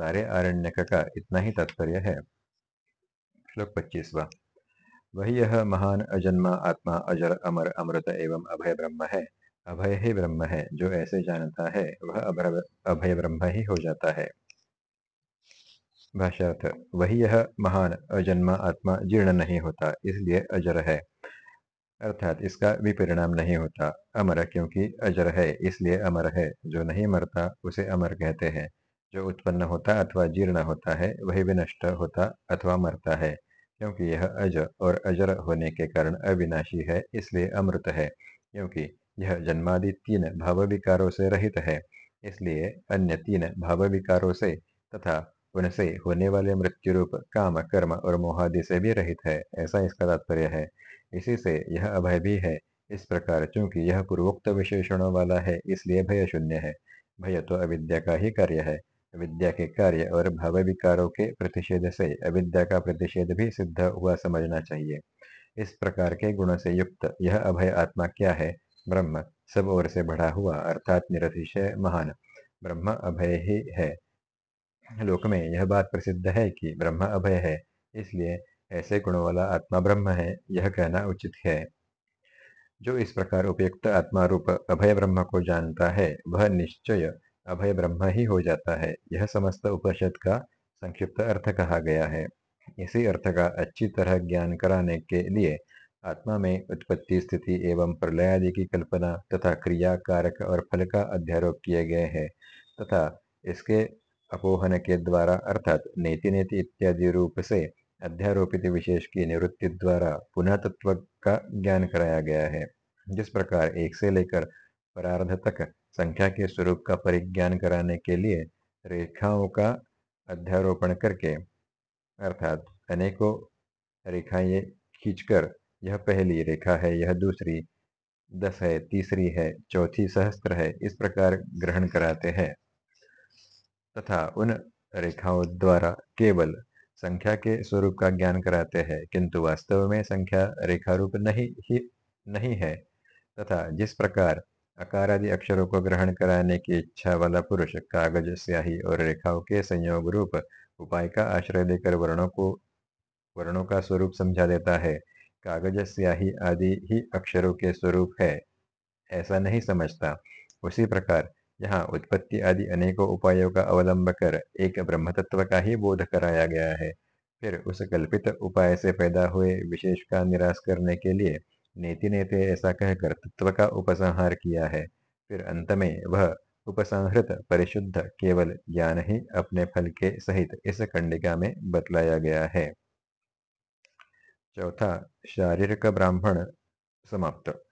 सारे आरण्यक का इतना ही तात्पर्य है। श्लोक पच्चीसवा वही यह महान अजन्मा आत्मा अजर अमर अमृत एवं अभय ब्रह्म है। अभय ही ब्रह्म है, जो ऐसे जानता है, वह अभय ब्रह्म ही हो जाता है। भाष्यार्थ वही यह महान अजन्मा आत्मा जीर्ण नहीं होता, इसलिए अजर है। अर्थात इसका विपरिणाम नहीं होता, अमर क्योंकि अजर है, इसलिए अमर है। जो नहीं मरता, उसे अमर कहते हैं। जो उत्पन्न होता अथवा जीर्ण होता है, वही विनष्ट होता अथवा मरता है। क्योंकि यह अज और अजर होने के कारण अविनाशी है, इसलिए अमृत है, क्योंकि यह जन्मादि तीन भाव विकारों से रहित है, इसलिए अन्य तीन भाव विकारों से तथा उनसे होने वाले मृत्यु रूप काम, कर्म और मोहादि से भी रहित है, ऐसा इसका तात्पर्य है। इसी से यह अभय भी है, इस प्रकार चूँकि यह पूर्वोक्त विशेषणों वाला है, इसलिए भय शून्य है। भय तो अविद्या का ही कार्य है अविद्या के कार्य और भाव विकारों के प्रतिषेध से अविद्या का प्रतिषेध भी सिद्ध हुआ समझना चाहिए। इस प्रकार के गुण से युक्त यह अभय आत्मा क्या है? ब्रह्म, सब ओर से बढ़ा हुआ, अर्थात निरतिशय महान। ब्रह्म अभय ही है। लोक में यह बात प्रसिद्ध है कि ब्रह्म अभय है, इसलिए ऐसे गुणों वाला आत्मा ब्रह्म है, यह कहना उचित है। जो इस प्रकार उपयुक्त आत्मा रूप अभय ब्रह्म को जानता है, वह निश्चय अभय ब्रह्म ही हो जाता है। यह समस्त उपनिषद का संक्षिप्त अर्थ कहा गया है। इसी अर्थ का अच्छी तरह ज्ञान कराने के लिए आत्मा में उत्पत्ति स्थिति एवं प्रलय आदि की कल्पना तथा क्रिया, कारक और फल का अध्यारोप किए गए हैं तथा इसके अपोहन के द्वारा अर्थात नेति नेति इत्यादि रूप से अध्यारोपित विशेष की निवृत्ति द्वारा पुनः तत्व का ज्ञान कराया गया है। जिस प्रकार एक से लेकर परार्ध तक संख्या के स्वरूप का परिज्ञान कराने के लिए रेखाओं का अध्यारोपण करके, अर्थात अनेकों रेखाएँ खींचकर, यह पहली रेखा है, यह दूसरी दस है, तीसरी है, चौथी सहस्त्र है, इस प्रकार ग्रहण कराते हैं। तथा उन रेखाओं द्वारा केवल संख्या के स्वरूप का ज्ञान कराते हैं, किंतु वास्तव में संख्या रेखा रूप नहीं ही, नहीं है। तथा जिस प्रकार अकार आदि अक्षरों को ग्रहण कराने की इच्छा वाला पुरुष कागज़, स्याही और रेखाओं के संयोग रूप उपाय का आश्रय देकर वर्णों को, वर्णों का स्वरूप समझा देता है। कागज़, स्याही आदि ही अक्षरों के स्वरूप है, ऐसा नहीं समझता। उसी प्रकार यहाँ उत्पत्ति आदि अनेकों उपायों का अवलंब कर एक ब्रह्म तत्व का ही बोध कराया गया है। फिर उस कल्पित उपाय से पैदा हुए विशेष का निराश करने के लिए नेति नेते ऐसा कहकर तत्व का उपसंहार किया है। फिर अंत में वह उपसंहृत परिशुद्ध केवल ज्ञान ही अपने फल के सहित इस खंडिका में बतलाया गया है। चौथा, शारीरिक ब्राह्मण समाप्त।